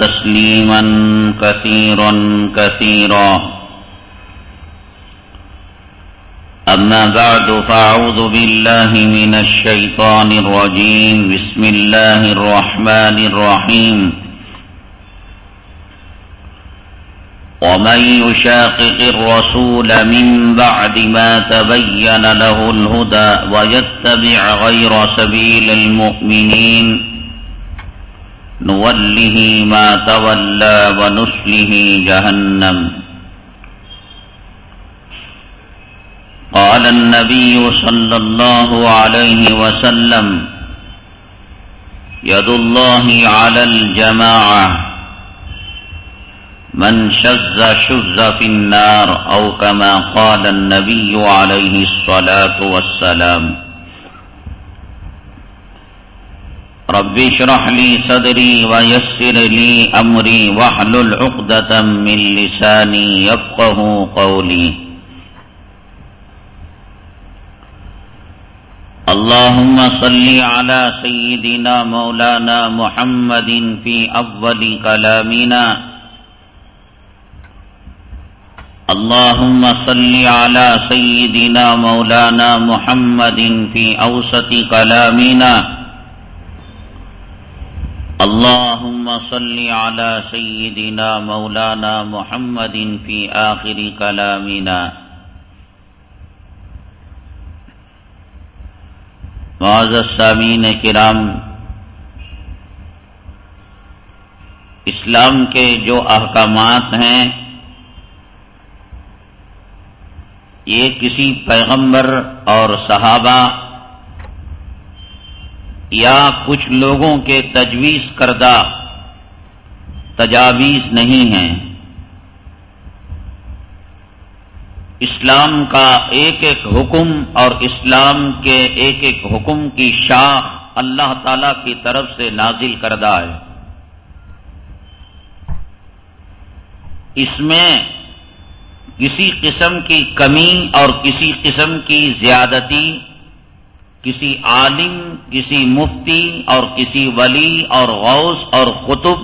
تسليما كثيرا كثيرا. أما بعد فأعوذ بالله من الشيطان الرجيم. بسم الله الرحمن الرحيم. ومن يشاقق الرسول من بعد ما تبين له الهدى ويتبع غير سبيل المؤمنين نوله ما تولى ونسله جهنم. قال النبي صلى الله عليه وسلم يد الله على الجماعة. من شز شز في النار أو كما قال النبي عليه الصلاة والسلام. رب اشرح لي صدري ويسر لي أمري واحلل عقدة من لساني يفقه قولي. اللهم صل على سيدنا مولانا محمد في أول كلامنا. اللهم صل على سيدنا مولانا محمد في أوسط كلامنا. اللهم صل على سيدنا مولانا محمد في آخر كلامنا. معزز سامین کرام، اسلام کے جو احکامات ہیں، یہ کسی پیغمبر اور صحابہ یا کچھ لوگوں کے تجویز کردہ تجاویز نہیں ہیں۔ اسلام کا ایک ایک حکم اور اسلام کے ایک ایک حکم کی شاخ اللہ تعالی کی طرف سے نازل کردہ ہے۔ اس میں کسی قسم کی کمی اور کسی قسم کی زیادتی کسی عالم، کسی مفتی اور کسی ولی اور غوث اور قطب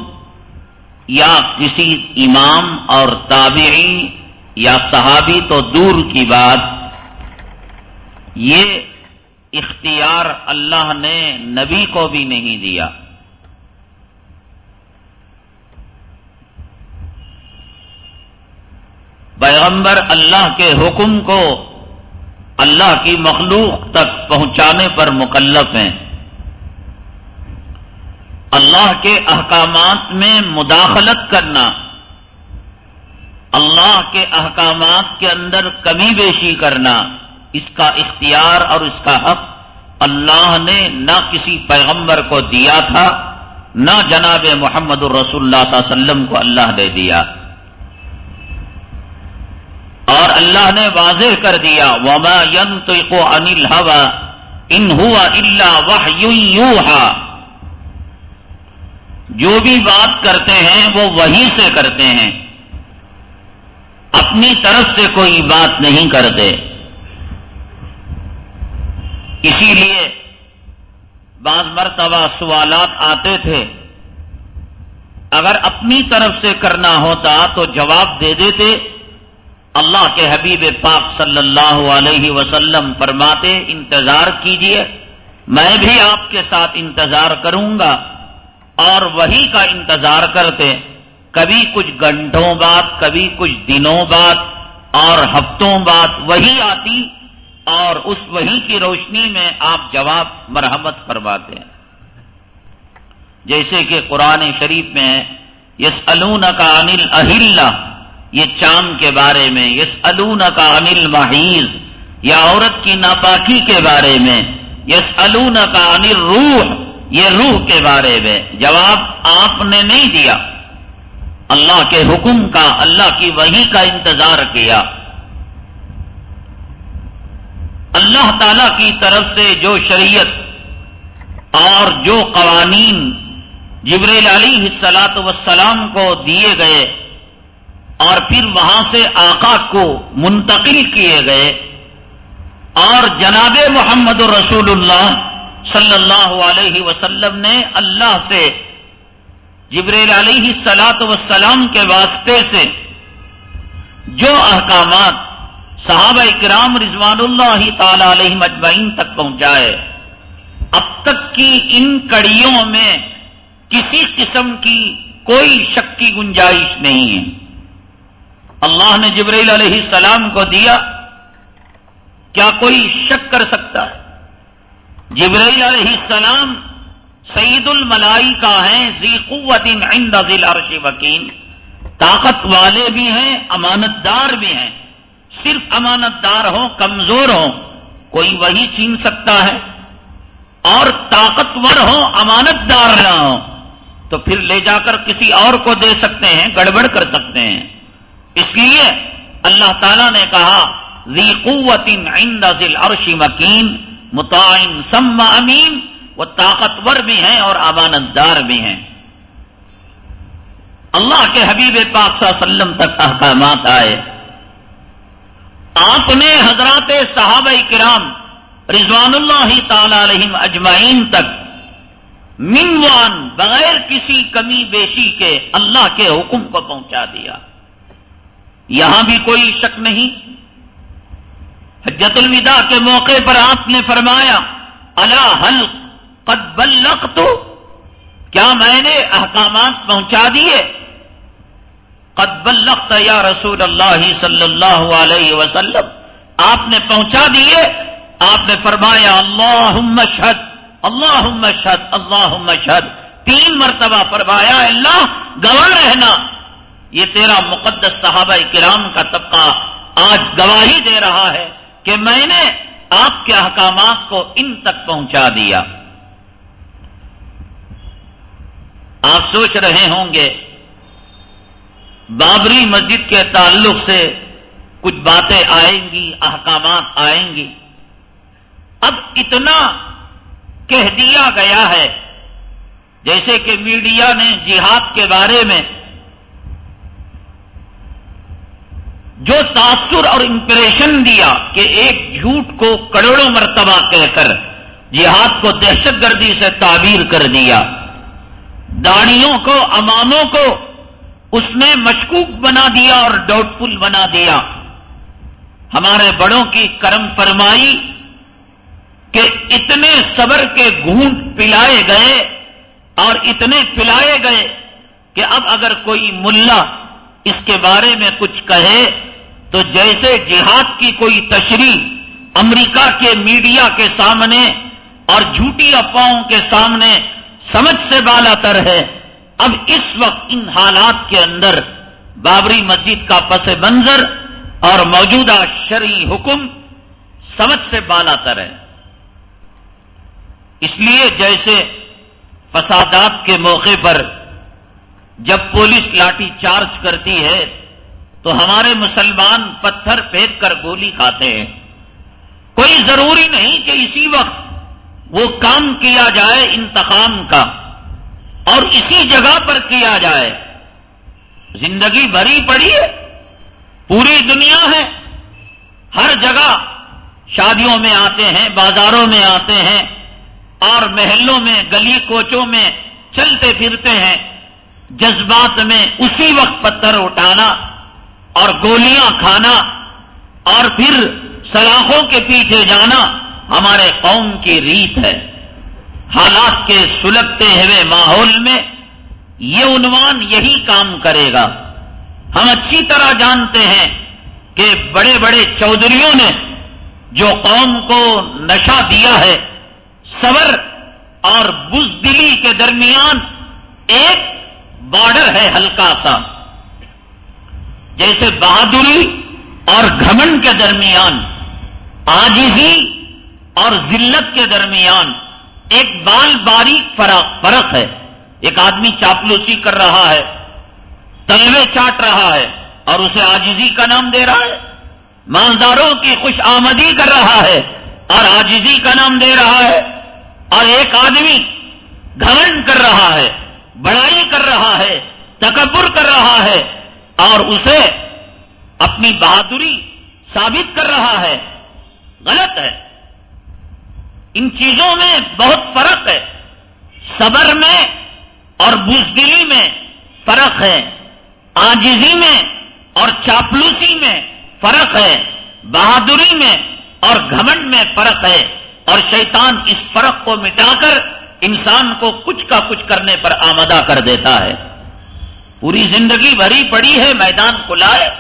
یا کسی امام اور تابعی یا صحابی تو دور کی بات، یہ اختیار اللہ نے نبی کو بھی نہیں دیا۔ پیغمبر اللہ کے حکم کو اللہ کی مخلوق تک پہنچانے پر مکلف ہیں۔ اللہ کے احکامات میں مداخلت کرنا، اللہ کے احکامات کے اندر کمی بیشی کرنا، اس کا اختیار اور اس کا حق اللہ نے نہ کسی پیغمبر کو دیا تھا، نہ جناب محمد الرسول اللہ صلی اللہ علیہ وسلم کو اللہ نے دیا۔ اور اللہ نے واضح کر دیا، وما ينطق عن الهوى ان هو الا وحی یوحى جو بھی بات کرتے ہیں، وہ وہی سے کرتے ہیں۔ اپنی طرف سے کوئی بات نہیں کرتے۔ اسی لیے بعض مرتبہ سوالات آتے تھے۔ اگر اپنی طرف سے کرنا ہوتا تو جواب دے دیتے۔ اللہ کے حبیب پاک صلی اللہ علیہ وسلم فرماتے، انتظار کیجیے، میں بھی آپ کے ساتھ انتظار کروں گا اور وہی کا انتظار کرتے، کبھی کچھ گھنٹوں بعد، کبھی کچھ دنوں بعد اور ہفتوں بعد وہی آتی اور اس وہی کی روشنی میں آپ جواب مرحمت فرماتے ہیں۔ جیسے کہ قرآن شریف میں یس الون کا انل اہل یہ چاند کے بارے میں یس الون کا انل محیض یا عورت کی ناپاکی کے بارے میں یس الون کا انل روح یہ روح کے بارے میں۔ جواب آپ نے نہیں دیا۔ اللہ کے حکم کا، اللہ کی وہی کا انتظار کیا۔ اللہ تعالی کی طرف سے جو شریعت اور جو قوانین جبریل علی سلاط وسلام کو دیے گئے اور پھر وہاں سے آقا کو منتقل کیے گئے اور جناب محمد رسول اللہ صلی اللہ علیہ وسلم نے اللہ سے جبریل علیہ سلاط وسلام کے واسطے سے جو احکامات صحابہ کرام رضوان اللہ تعالی علیہ مجمعین تک پہنچائے، اب تک کی ان کڑیوں میں کسی قسم کی کوئی شک کی گنجائش نہیں ہے۔ اللہ نے جبریل علیہ السلام کو دیا، کیا کوئی شک کر سکتا؟ ہے جبریل علیہ السلام سعید الملائی کا ہے ذی قوت عند ذی عرش وکین طاقت والے بھی ہیں امانت دار بھی ہیں۔ صرف امانت دار ہوں، کمزور ہوں، کوئی وہی چھین سکتا ہے۔ اور طاقتور ہوں امانت دار نہ ہوں۔ تو پھر لے جا کر کسی اور کو دے سکتے ہیں، گڑبڑ کر سکتے ہیں۔ اس لیے اللہ تعالیٰ نے کہا، ذی قوت عند ذل عرشی مکین متعین سم امین، وہ طاقتور بھی ہیں اور امانت دار بھی ہیں۔ اللہ کے حبیب پاک صلی اللہ علیہ وسلم تک احکامات آئے۔ آپ نے حضرات صحابہ کرام رضوان اللہ تعالی علیہ اجمعین تک منوان بغیر کسی کمی بیشی کے اللہ کے حکم کو پہنچا دیا۔ یہاں بھی کوئی شک نہیں۔ حجت الوداع کے موقع پر آپ نے فرمایا اللہ حل قد بلق تو کیا میں نے احکامات پہنچا دیے؟ قد بلقت یا رسول اللہ صلی اللہ علیہ وسلم آپ نے پہنچا دیے، آپ نے فرمایا اللہ شد اللہ مشہد اللہ مشہد تین مرتبہ فرمایا، اللہ گواہ رہنا یہ تیرا مقدس صحابہ کرام کا طبقہ آج گواہی دے رہا ہے کہ میں نے آپ کے احکامات کو ان تک پہنچا دیا۔ آپ سوچ رہے ہوں گے، بابری مسجد کے تعلق سے کچھ باتیں آئیں گی، احکامات آئیں گی۔ اب اتنا کہہ دیا گیا ہے، جیسے کہ میڈیا نے جہاد کے بارے میں جو تاثر اور امپریشن دیا کہ ایک جھوٹ کو کروڑوں مرتبہ کہہ کر جہاد کو دہشت گردی سے تعبیر کر دیا۔ داڑیوں کو، اماموں کو اس نے مشکوک بنا دیا اور ڈاؤٹ فل بنا دیا۔ ہمارے بڑوں کی کرم فرمائی کہ اتنے صبر کے گھونٹ پلائے گئے اور اتنے پلائے گئے کہ اب اگر کوئی ملا اس کے بارے میں کچھ کہے تو جیسے جہاد کی کوئی تشریح امریکہ کے میڈیا کے سامنے اور جھوٹی افواہوں کے سامنے سمجھ سے بالا تر ہے، اب اس وقت ان حالات کے اندر بابری مسجد کا پس منظر اور موجودہ شرعی حکم سمجھ سے بالا تر ہے۔ اس لیے جیسے فسادات کے موقع پر جب پولیس لاٹھی چارج کرتی ہے تو ہمارے مسلمان پتھر پھینک کر گولی کھاتے ہیں۔ کوئی ضروری نہیں کہ اسی وقت وہ کام کیا جائے انتقام کا اور اسی جگہ پر کیا جائے۔ زندگی بھری پڑی ہے، پوری دنیا ہے، ہر جگہ شادیوں میں آتے ہیں، بازاروں میں آتے ہیں اور محلوں میں، گلی کوچوں میں چلتے پھرتے ہیں۔ جذبات میں اسی وقت پتھر اٹھانا اور گولیاں کھانا اور پھر سلاخوں کے پیچھے جانا ہمارے قوم کی ریت ہے۔ حالات کے سلگتے ہوئے ماحول میں یہ عنوان یہی کام کرے گا۔ ہم اچھی طرح جانتے ہیں کہ بڑے بڑے چودھریوں نے جو قوم کو نشہ دیا ہے، صبر اور بزدلی کے درمیان ایک بارڈر ہے ہلکا سا۔ جیسے بہادری اور گھمن کے درمیان، آجزی اور ذلت کے درمیان ایک بال باریک فرق ہے۔ ایک آدمی چاپلوسی کر رہا ہے، تلوے چاٹ رہا ہے اور اسے آجزی کا نام دے رہا ہے۔ مالداروں کی خوش آمدی کر رہا ہے اور آجزی کا نام دے رہا ہے۔ اور ایک آدمی گھمن کر رہا ہے، بڑائی کر رہا ہے، تکبر کر رہا ہے۔ اور اسے اپنی بہادری ثابت کر رہا ہے۔ غلط ہے۔ ان چیزوں میں بہت فرق ہے۔ صبر میں اور بزدلی میں فرق ہے۔ آجزی میں اور چاپلوسی میں فرق ہے۔ بہادری میں اور گھمنڈ میں فرق ہے۔ اور شیطان اس فرق کو مٹا کر انسان کو کچھ کا کچھ کرنے پر آمدہ کر دیتا ہے۔ پوری زندگی بھری پڑی ہے، میدان کھلائے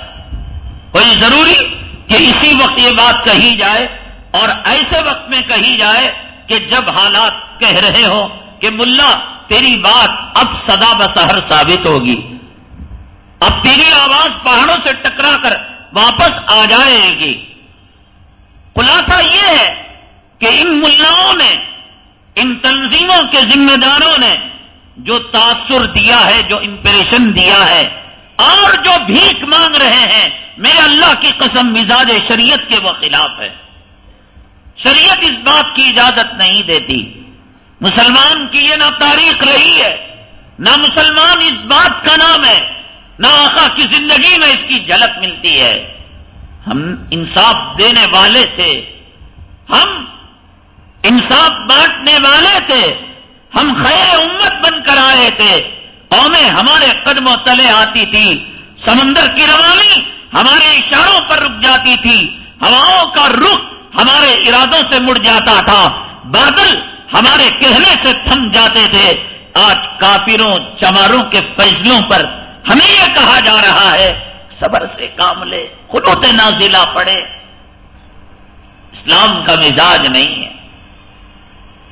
کوئی ضروری کہ اسی وقت یہ بات کہی جائے اور ایسے وقت میں کہی جائے کہ جب حالات کہہ رہے ہو کہ ملا، تیری بات اب سدا بسہر ثابت ہوگی۔ اب تیری آواز پہاڑوں سے ٹکرا کر واپس آ جائے گی۔ خلاصہ یہ ہے کہ ان ملاؤں نے، ان تنظیموں کے ذمہ داروں نے جو تاثر دیا ہے، جو امپریشن دیا ہے۔ اور جو بھیک مانگ رہے ہیں، میرے اللہ کی قسم مزاج شریعت کے وہ خلاف ہے۔ شریعت اس بات کی اجازت نہیں دیتی۔ مسلمان کی یہ نہ تاریخ رہی ہے، نہ مسلمان اس بات کا نام ہے، نہ آقا کی زندگی میں اس کی جھلک ملتی ہے۔ ہم انصاف دینے والے تھے۔ ہم انصاف بانٹنے والے تھے۔ ہم خیر امت بن کر آئے تھے۔ قومیں ہمارے قدموں تلے آتی تھی۔ سمندر کی روانی ہمارے اشاروں پر رک جاتی تھی۔ ہواؤں کا رخ ہمارے ارادوں سے مڑ جاتا تھا۔ بادل ہمارے کہنے سے تھم جاتے تھے۔ آج کافروں چماروں کے فیصلوں پر ہمیں یہ کہا جا رہا ہے، صبر سے کام لے خود نازلہ پڑے اسلام کا مزاج نہیں ہے۔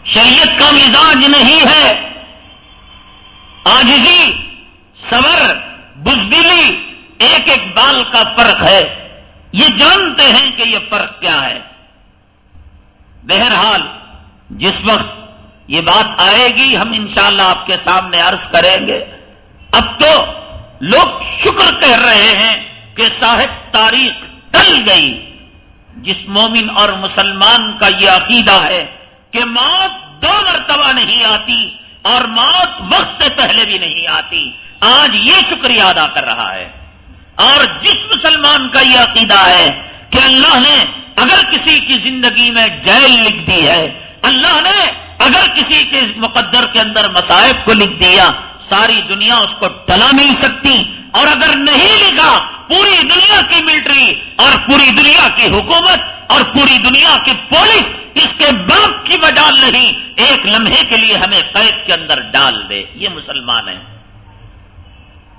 شریعت کا مزاج نہیں ہے۔ آجزی، صبر، بزدلی ایک ایک بال کا فرق ہے۔ یہ جانتے ہیں کہ یہ فرق کیا ہے۔ بہرحال، جس وقت یہ بات آئے گی، ہم انشاءاللہ آپ کے سامنے عرض کریں گے۔ اب تو لوگ شکر کہہ رہے ہیں کہ صاحب تاریخ ٹل گئی۔ جس مومن اور مسلمان کا یہ عقیدہ ہے کہ موت دو مرتبہ نہیں آتی اور موت وقت سے پہلے بھی نہیں آتی۔ آج یہ شکریہ ادا کر رہا ہے۔ اور جس مسلمان کا یہ عقیدہ ہے کہ اللہ نے اگر کسی کی زندگی میں جیل لکھ دی ہے، اللہ نے اگر کسی کے مقدر کے اندر مسائب کو لکھ دیا، ساری دنیا اس کو ٹلا نہیں سکتی۔ اور اگر نہیں لکھا، پوری دنیا کی ملٹری اور پوری دنیا کی حکومت اور پوری دنیا کی پولیس اس کے باپ کی مجال نہیں، ایک لمحے کے لیے ہمیں قید کے اندر ڈال دے۔ یہ مسلمان ہے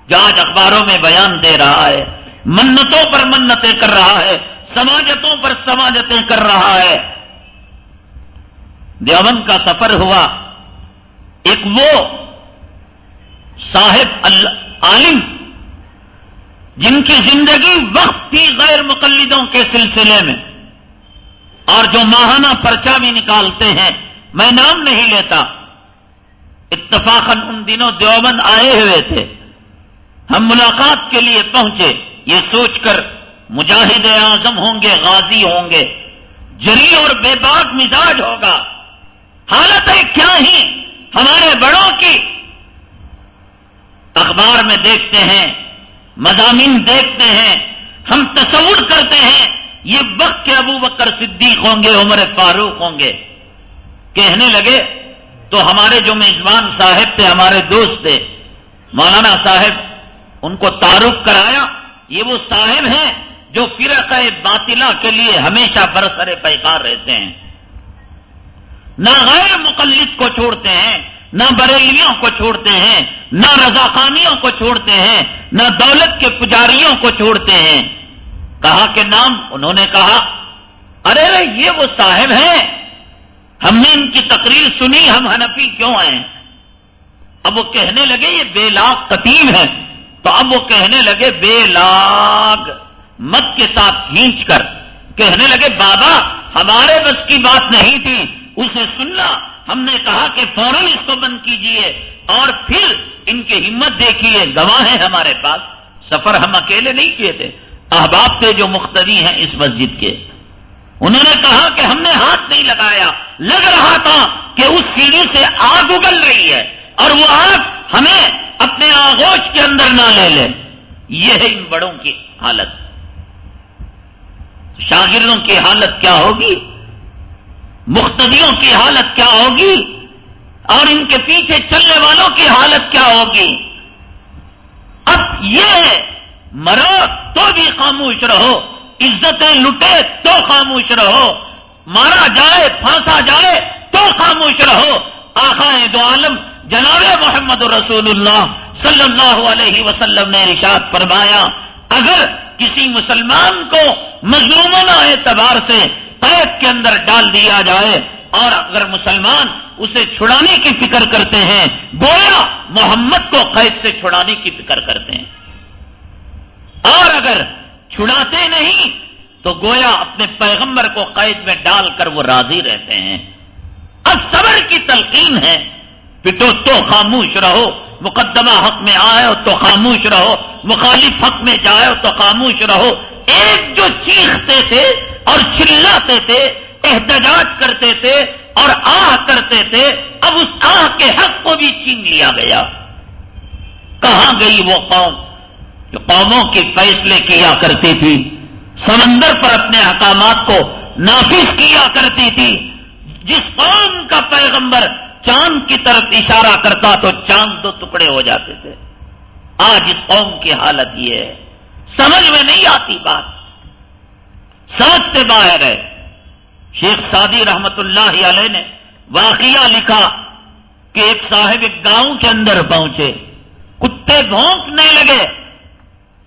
جو آج اخباروں میں بیان دے رہا ہے، منتوں پر منتیں کر رہا ہے، سماجتوں پر سماجتیں کر رہا ہے۔ دیوبند کا سفر ہوا۔ ایک وہ صاحب عالم، جن کی زندگی وقت تھی غیر مقلدوں کے سلسلے میں۔ اور جو ماہانہ پرچہ بھی نکالتے ہیں، میں نام نہیں لیتا۔ اتفاقاً ان دنوں دیوبند آئے ہوئے تھے۔ ہم ملاقات کے لیے پہنچے۔ یہ سوچ کر مجاہد اعظم ہوں گے، غازی ہوں گے۔ جری اور بے باک مزاج ہوگا۔ حالت ہے کیا ہی؟ ہمارے بڑوں کی۔ اخبار میں دیکھتے ہیں، مضامین دیکھتے ہیں، ہم تصور کرتے ہیں۔ یہ وقت کے ابو بکر صدیق ہوں گے، عمر فاروق ہوں گے۔ کہنے لگے، تو ہمارے جو میزبان صاحب تھے، ہمارے دوست تھے، مولانا صاحب، ان کو تعارف کرایا۔ یہ وہ صاحب ہیں جو فرقہ باطلا کے لیے ہمیشہ برسر پیکار رہتے ہیں۔ نہ غیر مقلد کو چھوڑتے ہیں، نہ بریلیوں کو چھوڑتے ہیں، نہ رضاخانیوں کو چھوڑتے ہیں، نہ دولت کے پجاریوں کو چھوڑتے ہیں۔ کہا کہ نام انہوں نے کہا، ارے یہ وہ صاحب ہیں۔ ہم نے ان کی تقریر سنی، ہم ہنفی کیوں آئے؟ اب وہ کہنے لگے یہ بے لاگ قتیل ہے تو اب وہ کہنے لگے بے لاگ مت کے ساتھ کھینچ کر۔ کہنے لگے، بابا، ہمارے بس کی بات نہیں تھی، اسے سننا۔ ہم نے کہا کہ فوراً اس کو بند کیجیے اور پھر ان کی ہمت دیکھیے، گواہ ہیں ہمارے پاس۔ سفر ہم اکیلے نہیں کیے تھے۔ احباب تھے جو مختری ہیں اس مسجد کے۔ انہوں نے کہا کہ ہم نے ہاتھ نہیں لگایا۔ لگ رہا تھا کہ اس سیڑھی سے آگ اگل رہی ہے اور وہ آگ ہمیں اپنے آغوش کے اندر نہ لے لے۔ یہ ہے ان بڑوں کی حالت۔ شاگردوں کی حالت کیا ہوگی؟ مختدیوں کی حالت کیا ہوگی؟ اور ان کے پیچھے چلنے والوں کی حالت کیا ہوگی؟ اب یہ مرو تو بھی خاموش رہو، عزتیں لٹے تو خاموش رہو، مارا جائے، پھانسا جائے تو خاموش رہو۔ آخائیں دو عالم جناب محمد رسول اللہ صلی اللہ علیہ وسلم نے رشاد فرمایا، اگر کسی مسلمان کو مظلومانہ اعتبار سے قید کے اندر ڈال دیا جائے اور اگر مسلمان اسے چھڑانے کی فکر کرتے ہیں، گویا محمد کو قید سے چھڑانے کی فکر کرتے ہیں۔ اور اگر چھڑاتے نہیں، تو گویا اپنے پیغمبر کو قید میں ڈال کر وہ راضی رہتے ہیں۔ اب صبر کی تلقین ہے۔ پٹو، تو خاموش رہو۔ مقدمہ حق میں آئے ہو تو خاموش رہو۔ مخالف حق میں جائے ہو تو خاموش رہو۔ ایک جو چیختے تھے اور چلاتے تھے، احتجاج کرتے تھے اور آہ کرتے تھے، اب اس آہ کے حق کو بھی چھین لیا گیا۔ کہاں گئی وہ قوم؟ قوموں کے فیصلے کیا کرتی تھی، سمندر پر اپنے احکامات کو نافذ کیا کرتی تھی۔ جس قوم کا پیغمبر چاند کی طرف اشارہ کرتا تو چاند دو ٹکڑے ہو جاتے تھے۔ آج اس قوم کی حالت یہ ہے۔ سمجھ میں نہیں آتی بات۔ سوچ سے باہر ہے۔ شیخ سعدی رحمت اللہ علیہ نے واقعہ لکھا کہ ایک صاحب ایک گاؤں کے اندر پہنچے۔ کتے بھونکنے لگے۔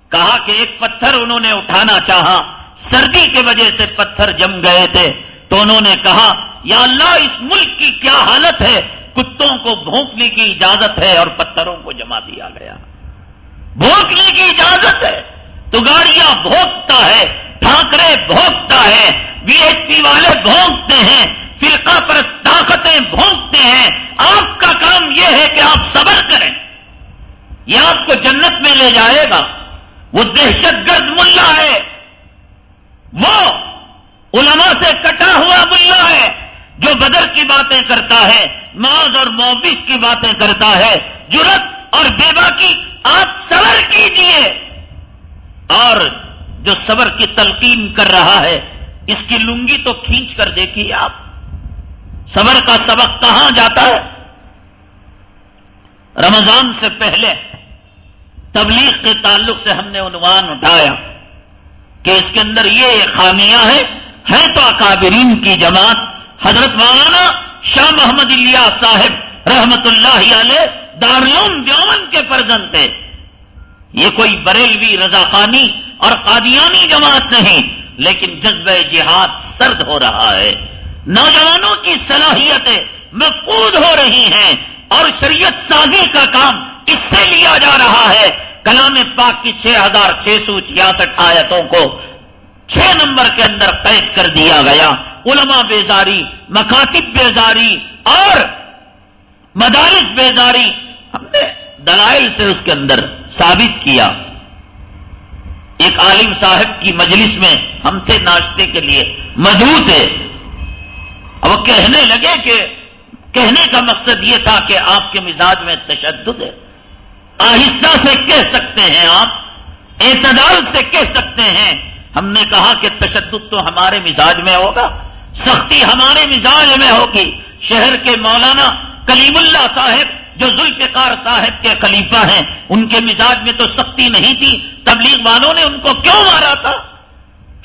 کہا کہ ایک پتھر انہوں نے اٹھانا چاہا۔ سردی کی وجہ سے پتھر جم گئے تھے۔ تو انہوں نے کہا، یا اللہ، اس ملک کی کیا حالت ہے؟ کتوں کو بھونکنے کی اجازت ہے اور پتھروں کو جما دیا گیا۔ بھونکنے کی اجازت ہے۔ تو گاڑیاں بھونکتا ہے ٹھاکرے بھونکتا ہے بی ایچ پی والے بھونکتے ہیں، فرقہ پر طاقتیں بھونکتے ہیں۔ آپ کا کام یہ ہے کہ آپ صبر کریں۔ یہ آپ کو جنت میں لے جائے گا۔ وہ دہشت گرد ملا ہے۔ وہ علماء سے کٹا ہوا ملا ہے جو بدر کی باتیں کرتا ہے، معاذ اور موبس کی باتیں کرتا ہے۔ جرت اور بیبا کی آپ صبر کیجیے۔ اور جو صبر کی تلقین کر رہا ہے، اس کی لنگی تو کھینچ کر دیکھیے آپ۔ صبر کا سبق کہاں جاتا ہے؟ رمضان سے پہلے تبلیغ کے تعلق سے ہم نے عنوان اٹھایا کہ اس کے اندر یہ خامیاں ہیں ہیں تو اکابرین کی جماعت، حضرت مولانا شاہ محمد اللہ صاحب رحمت اللہ علیہ دارالعلوم دیومن کے فرزند تھے۔ یہ کوئی بریلوی رضاخانی اور قادیانی جماعت نہیں، لیکن جذبہ جہاد سرد ہو رہا ہے۔ نوجوانوں کی صلاحیتیں مفقود ہو رہی ہیں اور شریعت سازی کا کام اس سے لیا جا رہا ہے؟ کلام پاک کی چھ ہزار چھ سو چھیاسٹھ آیتوں کو چھ نمبر کے اندر قید کر دیا گیا۔ علماء بیزاری، مکاتب بیزاری اور مدارس بیزاری ہم نے دلائل سے اس کے اندر ثابت کیا۔ ایک عالم صاحب کی مجلس میں ہم تھے ناشتے کے لیے موجود تھے۔ وہ کہنے لگے کہ کہنے کا مقصد یہ تھا کہ آپ کے مزاج میں تشدد ہے۔ آہستہ سے کہہ سکتے ہیں آپ، اعتدال سے کہہ سکتے ہیں۔ ہم نے کہا کہ تشدد تو ہمارے مزاج میں ہوگا، سختی ہمارے مزاج میں ہوگی۔ شہر کے مولانا کلیم اللہ صاحب، جو ذوالفقار صاحب کے خلیفہ ہیں، ان کے مزاج میں تو سختی نہیں تھی۔ تبلیغ والوں نے ان کو کیوں مارا تھا؟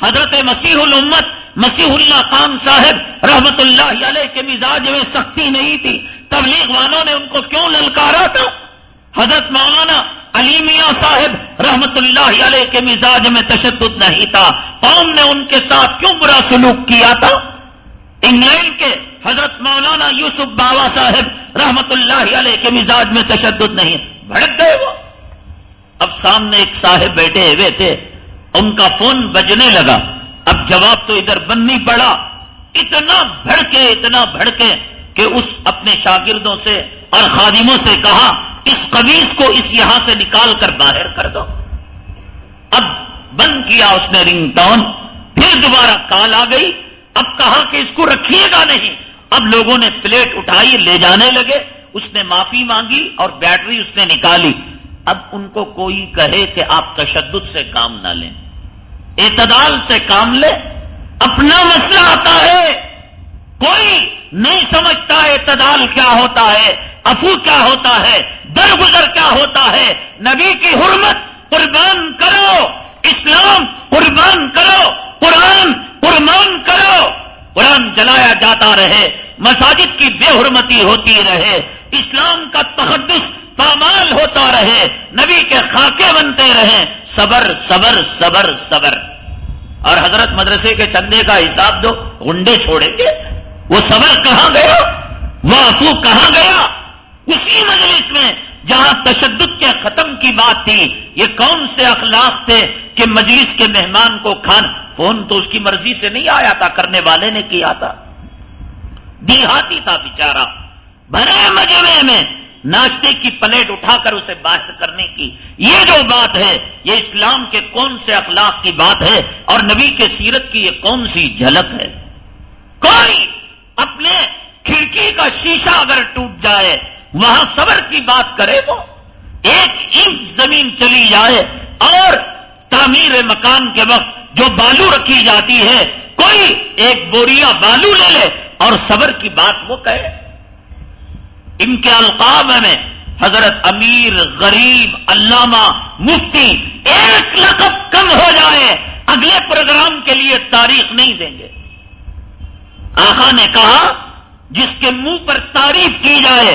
حضرت مسیح الامت، مسیح اللہ خان صاحب، رحمت اللہ علیہ کے مزاج میں سختی نہیں تھی۔ تبلیغ والوں نے ان کو کیوں للکارا تھا؟ حضرت مولانا علی میاں صاحب رحمت اللہ علیہ کے مزاج میں تشدد نہیں تھا۔ قوم نے ان کے ساتھ کیوں برا سلوک کیا تھا؟ انگلینڈ کے حضرت مولانا یوسف بابا صاحب رحمت اللہ علیہ کے مزاج میں تشدد نہیں۔ بھڑک گئے وہ۔ اب سامنے ایک صاحب بیٹھے ہوئے تھے۔ ان کا فون بجنے لگا۔ اب جواب تو ادھر بند نہیں پڑا۔ اتنا بھڑکے اتنا بھڑکے کہ اس اپنے شاگردوں سے اور خادموں سے کہا اس قمیض کو اس یہاں سے نکال کر باہر کر دو۔ اب بند کیا اس نے رنگ ٹون، پھر دوبارہ کال آ گئی۔ اب کہا کہ اس کو رکھیے گا نہیں۔ اب لوگوں نے پلیٹ اٹھائی، لے جانے لگے۔ اس نے معافی مانگی اور بیٹری اس نے نکالی۔ اب ان کو کوئی کہے کہ آپ تشدد سے کام نہ لیں۔ اعتدال سے کام لیں۔ اپنا مسئلہ آتا ہے۔ کوئی نہیں سمجھتا اعتدال کیا ہوتا ہے افو کیا ہوتا ہے، درگزر کیا ہوتا ہے۔ نبی کی حرمت قربان کرو، اسلام قربان کرو، قرآن قربان کرو۔ قرآن جلایا جاتا رہے، مساجد کی بے حرمتی ہوتی رہے، اسلام کا تحدث پامال ہوتا رہے، نبی کے خاکے بنتے رہے۔ صبر صبر صبر صبر۔ اور حضرت مدرسے کے چندے کا حساب دو گنڈے چھوڑیں گے؟ وہ صبر کہاں گیا؟ وہ کہاں گیا؟ اسی مجلس میں جہاں تشدد کے ختم کی بات تھی، یہ کون سے اخلاق تھے کہ مجلس کے مہمان کو کھان؟ فون تو اس کی مرضی سے نہیں آیا تھا، کرنے والے نے کیا تھا۔ دیہاتی تھا بیچارہ۔ بھرے مجمے میں ناشتے کی پلیٹ اٹھا کر اسے باہر کرنے کی۔ یہ جو بات ہے، یہ اسلام کے کون سے اخلاق کی بات ہے؟ اور نبی کے سیرت کی یہ کون سی جھلک ہے؟ کوئی اپنے کھڑکی کا شیشہ اگر ٹوٹ جائے، وہاں صبر کی بات کرے وہ، ایک انچ زمین چلی جائے اور تعمیر مکان کے وقت جو بالو رکھی جاتی ہے، کوئی ایک بوریا بالو لے لے اور صبر کی بات وہ کہے۔ ان کے القاب میں حضرت امیر غریب علامہ مفتی ایک لقب کم ہو جائے، اگلے پروگرام کے لیے تاریخ نہیں دیں گے۔ آخا نے کہا، جس کے منہ پر تعریف کی جائے،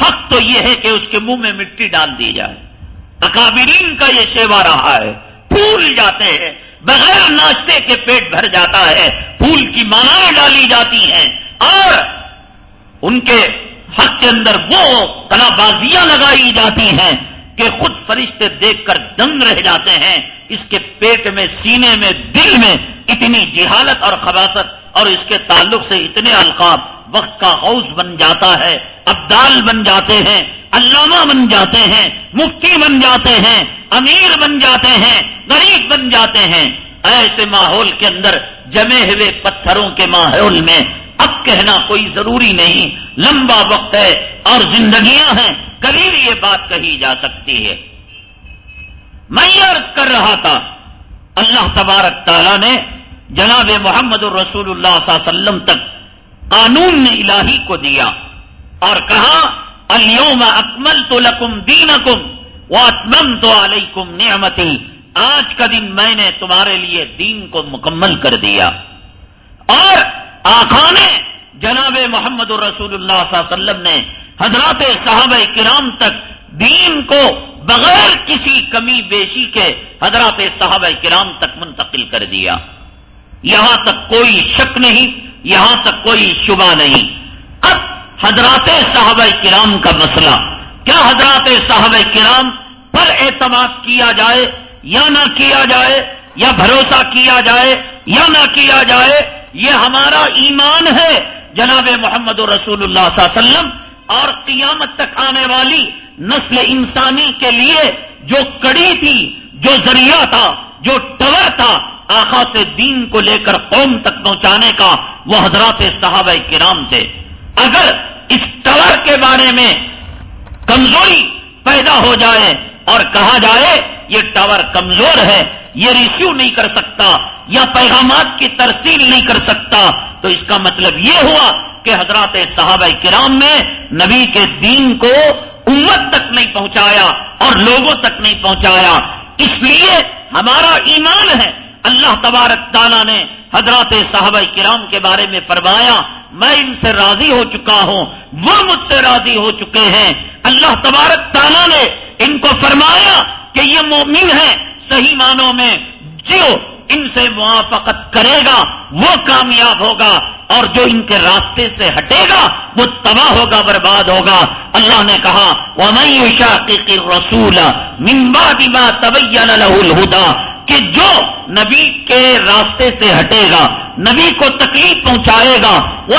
حق تو یہ ہے کہ اس کے منہ میں مٹی ڈال دی جائے۔ اکابرین کا یہ سیوا رہا ہے۔ پھول جاتے ہیں۔ بغیر ناشتے کے پیٹ بھر جاتا ہے۔ پھول کی مالائیں ڈالی جاتی ہیں۔ اور ان کے حق کے اندر وہ کلا بازیاں لگائی جاتی ہیں کہ خود فرشتے دیکھ کر دنگ رہ جاتے ہیں۔ اس کے پیٹ میں، سینے میں، دل میں اتنی جہالت اور خباست اور اس کے تعلق سے اتنے القاب وقت کا غوث بن جاتا ہے، ابدال بن جاتے ہیں، علامہ بن جاتے ہیں، مفتی بن جاتے ہیں، امیر بن جاتے ہیں، غریب بن جاتے ہیں۔ ایسے ماحول کے اندر جمے ہوئے پتھروں کے ماحول میں اب کہنا کوئی ضروری نہیں، لمبا وقت ہے اور زندگیاں ہیں، کبھی بھی یہ بات کہی جا سکتی ہے۔ میں یہ عرض کر رہا تھا، اللہ تبارک تعالیٰ نے جناب محمد الرسول اللہ صلی اللہ علیہ وسلم تک قانون نے الہی کو دیا اور کہا الوم اکمل تو لکم دین اکم اتمم تو علیکم نعمتی. آج کا دن میں نے تمہارے لیے دین کو مکمل کر دیا۔ اور آخا نے جناب محمد الرسول اللہ صلی اللہ علیہ وسلم نے حضرات صحابہ کرام تک دین کو بغیر کسی کمی بیشی کے حضرات صحابہ کرام تک منتقل کر دیا۔ یہاں تک کوئی شک نہیں، یہاں تک کوئی شبہ نہیں۔ اب حضرات صحابہ کرام کا مسئلہ، کیا حضرات صحابہ کرام پر اعتماد کیا جائے، یا نہ کیا جائے، یا بھروسہ کیا جائے، یا نہ کیا جائے، یہ ہمارا ایمان ہے۔ جناب محمد رسول اللہ صلی اللہ علیہ وسلم، اور قیامت تک آنے والی نسل انسانی کے لیے جو کڑی تھی، جو ذریعہ تھا جو ٹور تھا آخا سے دین کو لے کر قوم تک پہنچانے کا، وہ حضرات صحابہ کرام تھے۔ اگر اس ٹور کے بارے میں کمزوری پیدا ہو جائے اور کہا جائے یہ ٹاور کمزور ہے، یہ ریسیو نہیں کر سکتا یا پیغامات کی ترسیل نہیں کر سکتا، تو اس کا مطلب یہ ہوا کہ حضرات صحابہ کرام نے نبی کے دین کو امت تک نہیں پہنچایا اور لوگوں تک نہیں پہنچایا۔ اس لیے ہمارا ایمان ہے۔ اللہ تبارک تعالیٰ نے حضرات صحابہ کرام کے بارے میں فرمایا، میں ان سے راضی ہو چکا ہوں، وہ مجھ سے راضی ہو چکے ہیں۔ اللہ تبارک تعالیٰ نے ان کو فرمایا کہ یہ مومن ہے صحیح معنوں میں، جو ان سے موافقت کرے گا، وہ کامیاب ہوگا اور جو ان کے راستے سے ہٹے گا، وہ تباہ ہوگا، برباد ہوگا۔ اللہ نے کہا وہ میں رسول ممبا دیما طبی الہدا کہ جو نبی کے راستے سے ہٹے گا، نبی کو تکلیف پہنچائے گا وہ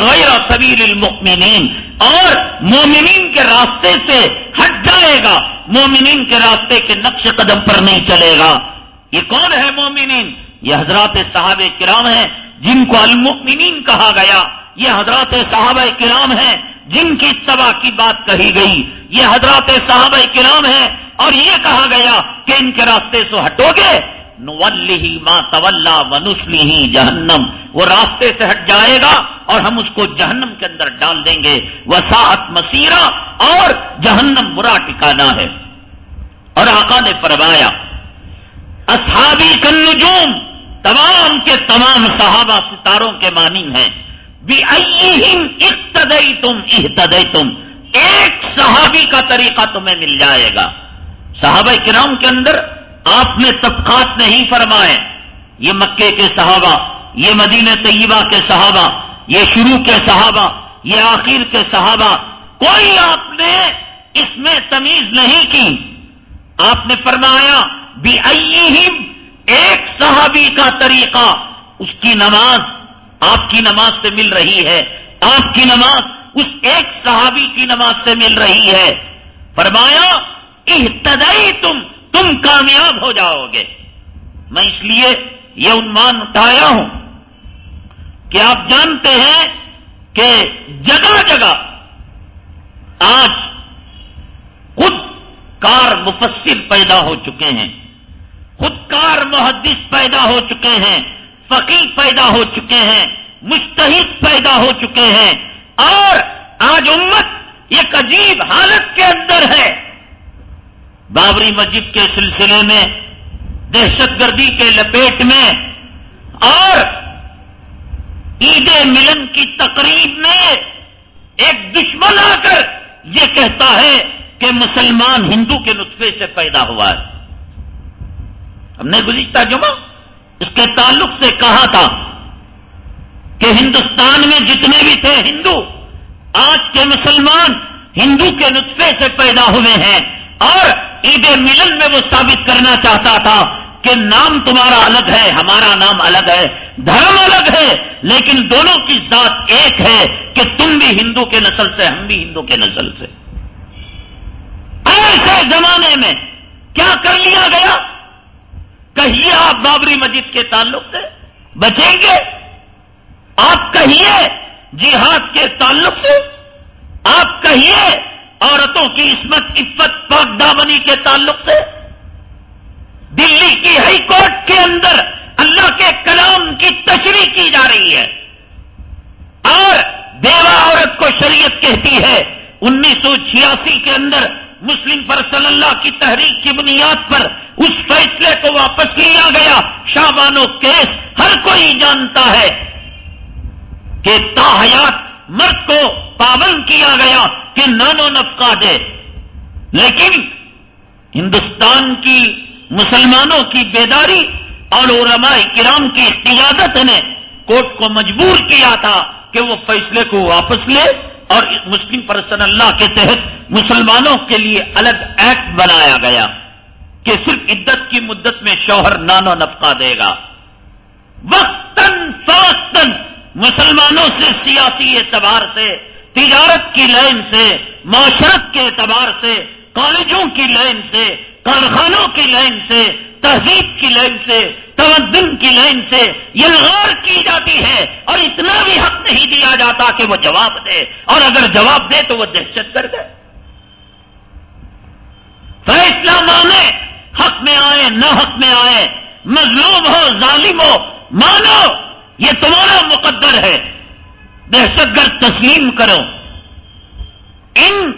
غیر سبیل المؤمنین اور مومنین کے راستے سے ہٹ جائے گا۔ مومنین کے راستے کے نقش قدم پر نہیں چلے گا۔ یہ کون ہے مومنین؟ یہ حضرات صحابہ کرام ہیں، جن کو المؤمنین کہا گیا۔ یہ حضرات صحابہ کرام ہیں، جن کی تباہ کی بات کہی گئی۔ یہ حضرات صحابہ کرام ہیں اور یہ کہا گیا کہ ان کے راستے سے ہٹو گے۔ نولی ماں طلّہ ونسلی ہی جہنم۔ وہ راستے سے ہٹ جائے گا اور ہم اس کو جہنم کے اندر ڈال دیں گے۔ وساعت مسیرہ اور جہنم برا ٹکانا ہے۔ اور آقا نے فرمایا اصحابی کن نجوم تمام کے تمام صحابہ ستاروں کے معنی ہیں۔ بھی اقتدئی تم احتدئی تم ایک صحابی کا طریقہ تمہیں مل جائے گا۔ صحابہ کرام کے اندر آپ نے طبقات نہیں فرمائے۔ یہ مکے کے صحابہ، یہ مدینہ طیبہ کے صحابہ، یہ شروع کے صحابہ، یہ آخر کے صحابہ، کوئی آپ نے اس میں تمیز نہیں کی۔ آپ نے فرمایا بھی ایک صحابی کا طریقہ، اس کی نماز آپ کی نماز سے مل رہی ہے۔ آپ کی نماز اس ایک صحابی کی نماز سے مل رہی ہے۔ فرمایا احتدائی تم تم کامیاب ہو جاؤ گے۔ میں اس لیے یہ عنوان اٹھایا ہوں کہ آپ جانتے ہیں کہ جگہ جگہ آج خود کار مفسر پیدا ہو چکے ہیں۔ خود کار محدث پیدا ہو چکے ہیں۔ فقیر پیدا ہو چکے ہیں۔ مستحد پیدا ہو چکے ہیں۔ اور آج امت ایک عجیب حالت کے اندر ہے۔ بابری مسجد کے سلسلے میں، دہشت گردی کے لپیٹ میں، اور عید ملن کی تقریب میں ایک دشمن آ کر یہ کہتا ہے کہ مسلمان ہندو کے نطفے سے پیدا ہوا ہے۔ ہم نے گزشتہ جمعہ اس کے تعلق سے کہا تھا کہ ہندوستان میں جتنے بھی تھے ہندو، آج کے مسلمان ہندو کے نطفے سے پیدا ہوئے ہیں۔ اور عید ملن میں وہ ثابت کرنا چاہتا تھا کہ نام تمہارا الگ ہے، ہمارا نام الگ ہے، دھرم الگ ہے، لیکن دونوں کی ذات ایک ہے کہ تم بھی ہندو کے نسل سے، ہم بھی ہندو کے نسل سے۔ ایسے زمانے میں کیا کر لیا گیا؟ کہیے آپ بابری مسجد کے تعلق سے؟ بچیں گے؟ آپ کہیے جہاد کے تعلق سے؟ آپ کہیے عورتوں کی عصمت، عفت، پاک دامنی کے تعلق سے؟ دلی کی ہائی کورٹ کے اندر اللہ کے کلام کی تشریح کی جا رہی ہے۔ اور بیوہ عورت کو شریعت کہتی ہے انیس سو چھیاسی کے اندر مسلم پر صلی اللہ کی تحریک کی بنیاد پر اس فیصلے کو واپس لیا گیا۔ شابانو کیس ہر کوئی جانتا ہے کہ تاحیات مرد کو پابند کیا گیا کہ نانو نفقہ دے۔ لیکن ہندوستان کی مسلمانوں کی بیداری اور علماء کرام کی قیادت نے کورٹ کو مجبور کیا تھا کہ وہ فیصلے کو واپس لے۔ اور مسلم پرسن اللہ کے تحت مسلمانوں کے لیے الگ ایکٹ بنایا گیا کہ صرف عدت کی مدت میں شوہر نانو نفقہ دے گا۔ وقتاً فوقتاً مسلمانوں سے سیاسی اعتبار سے، تجارت کی لائن سے، معاشرت کے اعتبار سے، کالجوں کی لائن سے، کارخانوں کی لائن سے تہذیب کی لائن سے، تمدن کی لائن سے یلغار کی جاتی ہے اور اتنا بھی حق نہیں دیا جاتا کہ وہ جواب دے۔ اور اگر جواب دے تو وہ دہشت گرد ہے۔ فیصلہ مانے، حق میں آئے، نہ حق میں آئے۔ مظلوم ہو، ظالم ہو، مانو، یہ تمہارا مقدر ہے۔ دہشت گرد تسلیم کرو۔ ان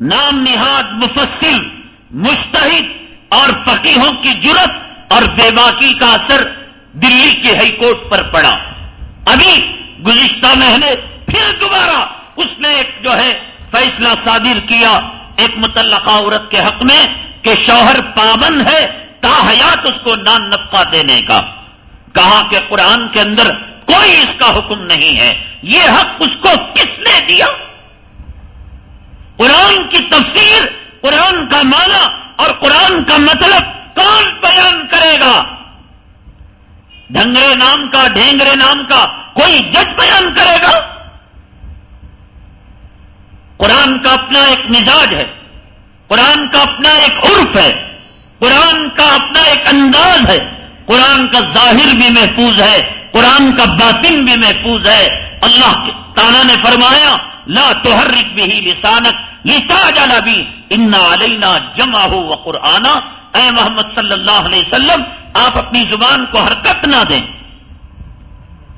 نام نہاد مفصل مستحد اور فقیحوں کی جرت اور بے باکی کا اثر دلی کے ہائی کورٹ پر پڑا۔ ابھی گزشتہ مہینے پھر دوبارہ اس نے ایک جو ہے فیصلہ صادر کیا۔ ایک متعلقہ عورت کے حق میں کہ شوہر پابند ہے تا حیات اس کو نان نفقہ دینے کا۔ کہا کہ قرآن کے اندر کوئی اس کا حکم نہیں ہے۔ یہ حق اس کو کس نے دیا؟ قرآن کی تفسیر قرآن کا معنی اور قرآن کا مطلب کون بیان کرے گا؟ ڈھنگرے نام کا، ڈھینگرے نام کا کوئی جج بیان کرے گا؟ قرآن کا اپنا ایک مزاج ہے، قرآن کا اپنا ایک عرف ہے، قرآن کا اپنا ایک انداز ہے۔ قرآن کا ظاہر بھی محفوظ ہے، قرآن کا باطن بھی محفوظ ہے۔ اللہ تعالیٰ نے فرمایا، لا تو ہر بھی لسانک جانا بھی ان علینا جمع ہو و قرآن اے محمد صلی اللہ علیہ وسلم، آپ اپنی زبان کو حرکت نہ دیں۔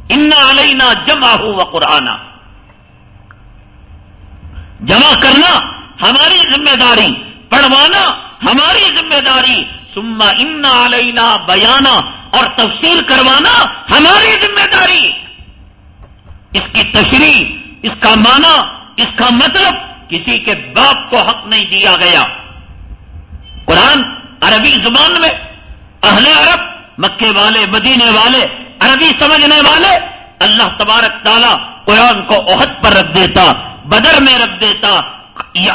ان علینا جمع ہو و قرآن جمع کرنا ہماری ذمہ داری، پڑھوانا ہماری ذمہ داری۔ سما ان علینا بیانا اور تفسیر کروانا ہماری ذمہ داری۔ اس کی تشریح، اس کا معنی، اس کا مطلب کسی کے باپ کو حق نہیں دیا گیا۔ قرآن عربی زبان میں اہل عرب، مکے والے، مدینے والے، عربی سمجھنے والے، اللہ تبارک تعالیٰ قرآن کو عہد پر رکھ دیتا، بدر میں رکھ دیتا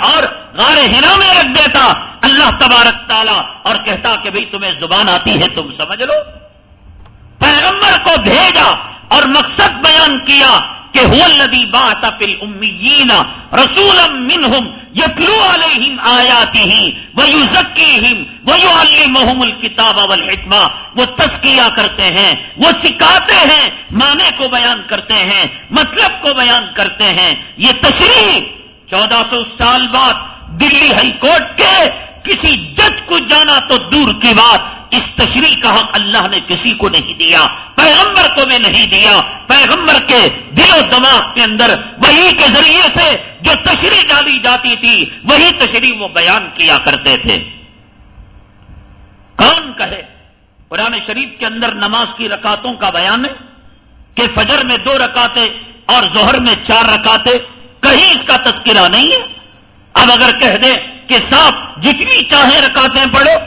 اور غار ہنا میں رکھ دیتا۔ اللہ تبارک تعالیٰ اور کہتا کہ بھئی تمہیں زبان آتی ہے، تم سمجھ لو۔ پیغمبر کو بھیجا اور مقصد بیان کیا۔ کہ الذی بات فی الامیین رسولا منہم، یتلو علیہم آیاتہ ویزکیہم ویعلمہم الکتاب والحکمہ۔ وہ تزکیہ کرتے ہیں، وہ سکھاتے ہیں، معنی کو بیان کرتے ہیں مطلب کو بیان کرتے ہیں۔ یہ تشریح چودہ سو سال بعد دلی ہائی کورٹ کے کسی جج کو جانا تو دور کی بات، اس تشریح کا حق اللہ نے کسی کو نہیں دیا۔ پیغمبر کو بھی نہیں دیا۔ پیغمبر کے دل و دماغ کے اندر وہی کے ذریعے سے جو تشریح ڈالی جاتی تھی، وہی تشریح وہ بیان کیا کرتے تھے۔ کون کہے، قرآن شریف کے اندر نماز کی رکاتوں کا بیان ہے کہ فجر میں دو رکاتے اور ظہر میں چار رکاتے کہیں اس کا تذکرہ نہیں ہے؟ اب اگر کہہ دیں کہ صاف جتنی چاہیں رکاتیں پڑھو،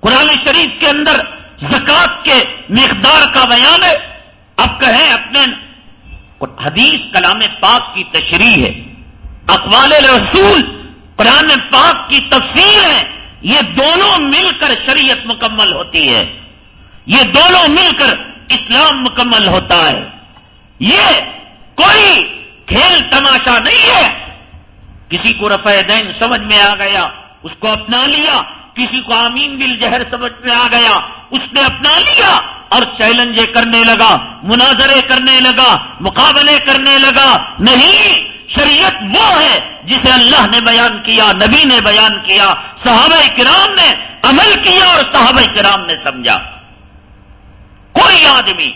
قرآن شریف کے اندر زکات کے مقدار کا بیان ہے۔ اب کہیں اپنے حدیث کلام پاک کی تشریح ہے۔ اقوال رسول قرآن پاک کی تفسیر ہے۔ یہ دونوں مل کر شریعت مکمل ہوتی ہے۔ یہ دونوں مل کر اسلام مکمل ہوتا ہے۔ یہ کوئی کھیل تماشا نہیں ہے۔ کسی کو رفع دین سمجھ میں آ گیا، اس کو اپنا لیا، کسی کو آمین بل جہر سمجھ میں آ گیا، اس نے اپنا لیا، اور چیلنجے کرنے لگا، مناظرے کرنے لگا، مقابلے کرنے لگا، نہیں، شریعت وہ ہے جسے اللہ نے بیان کیا، نبی نے بیان کیا، صحابہ کرام نے عمل کیا اور صحابہ کرام نے سمجھا۔ کوئی آدمی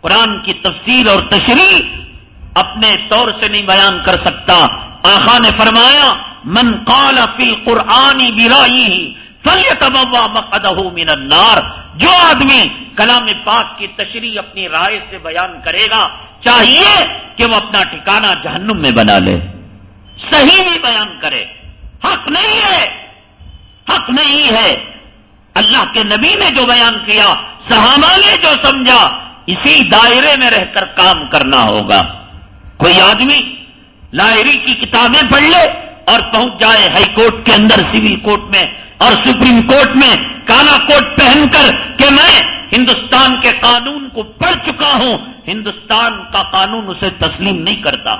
قرآن کی تفسیر اور تشریح اپنے طور سے نہیں بیان کر سکتا آخا نے فرمایا، من قال فی القرآنی برائی من النار. جو آدمی کلام پاک کی تشریح اپنی رائے سے بیان کرے گا، چاہیے کہ وہ اپنا ٹھکانہ جہنم میں بنا لے۔ صحیح بھی بیان کرے۔ حق نہیں ہے۔ حق نہیں ہے۔ اللہ کے نبی نے جو بیان کیا، صحابہ نے جو سمجھا، اسی دائرے میں رہ کر کام کرنا ہوگا۔ کوئی آدمی لائری کی کتابیں پڑھ لے اور پہنچ جائے ہائی کورٹ کے اندر، سول کورٹ میں اور سپریم کورٹ میں کالا کوٹ پہن کر کہ میں ہندوستان کے قانون کو پڑھ چکا ہوں۔ ہندوستان کا قانون اسے تسلیم نہیں کرتا۔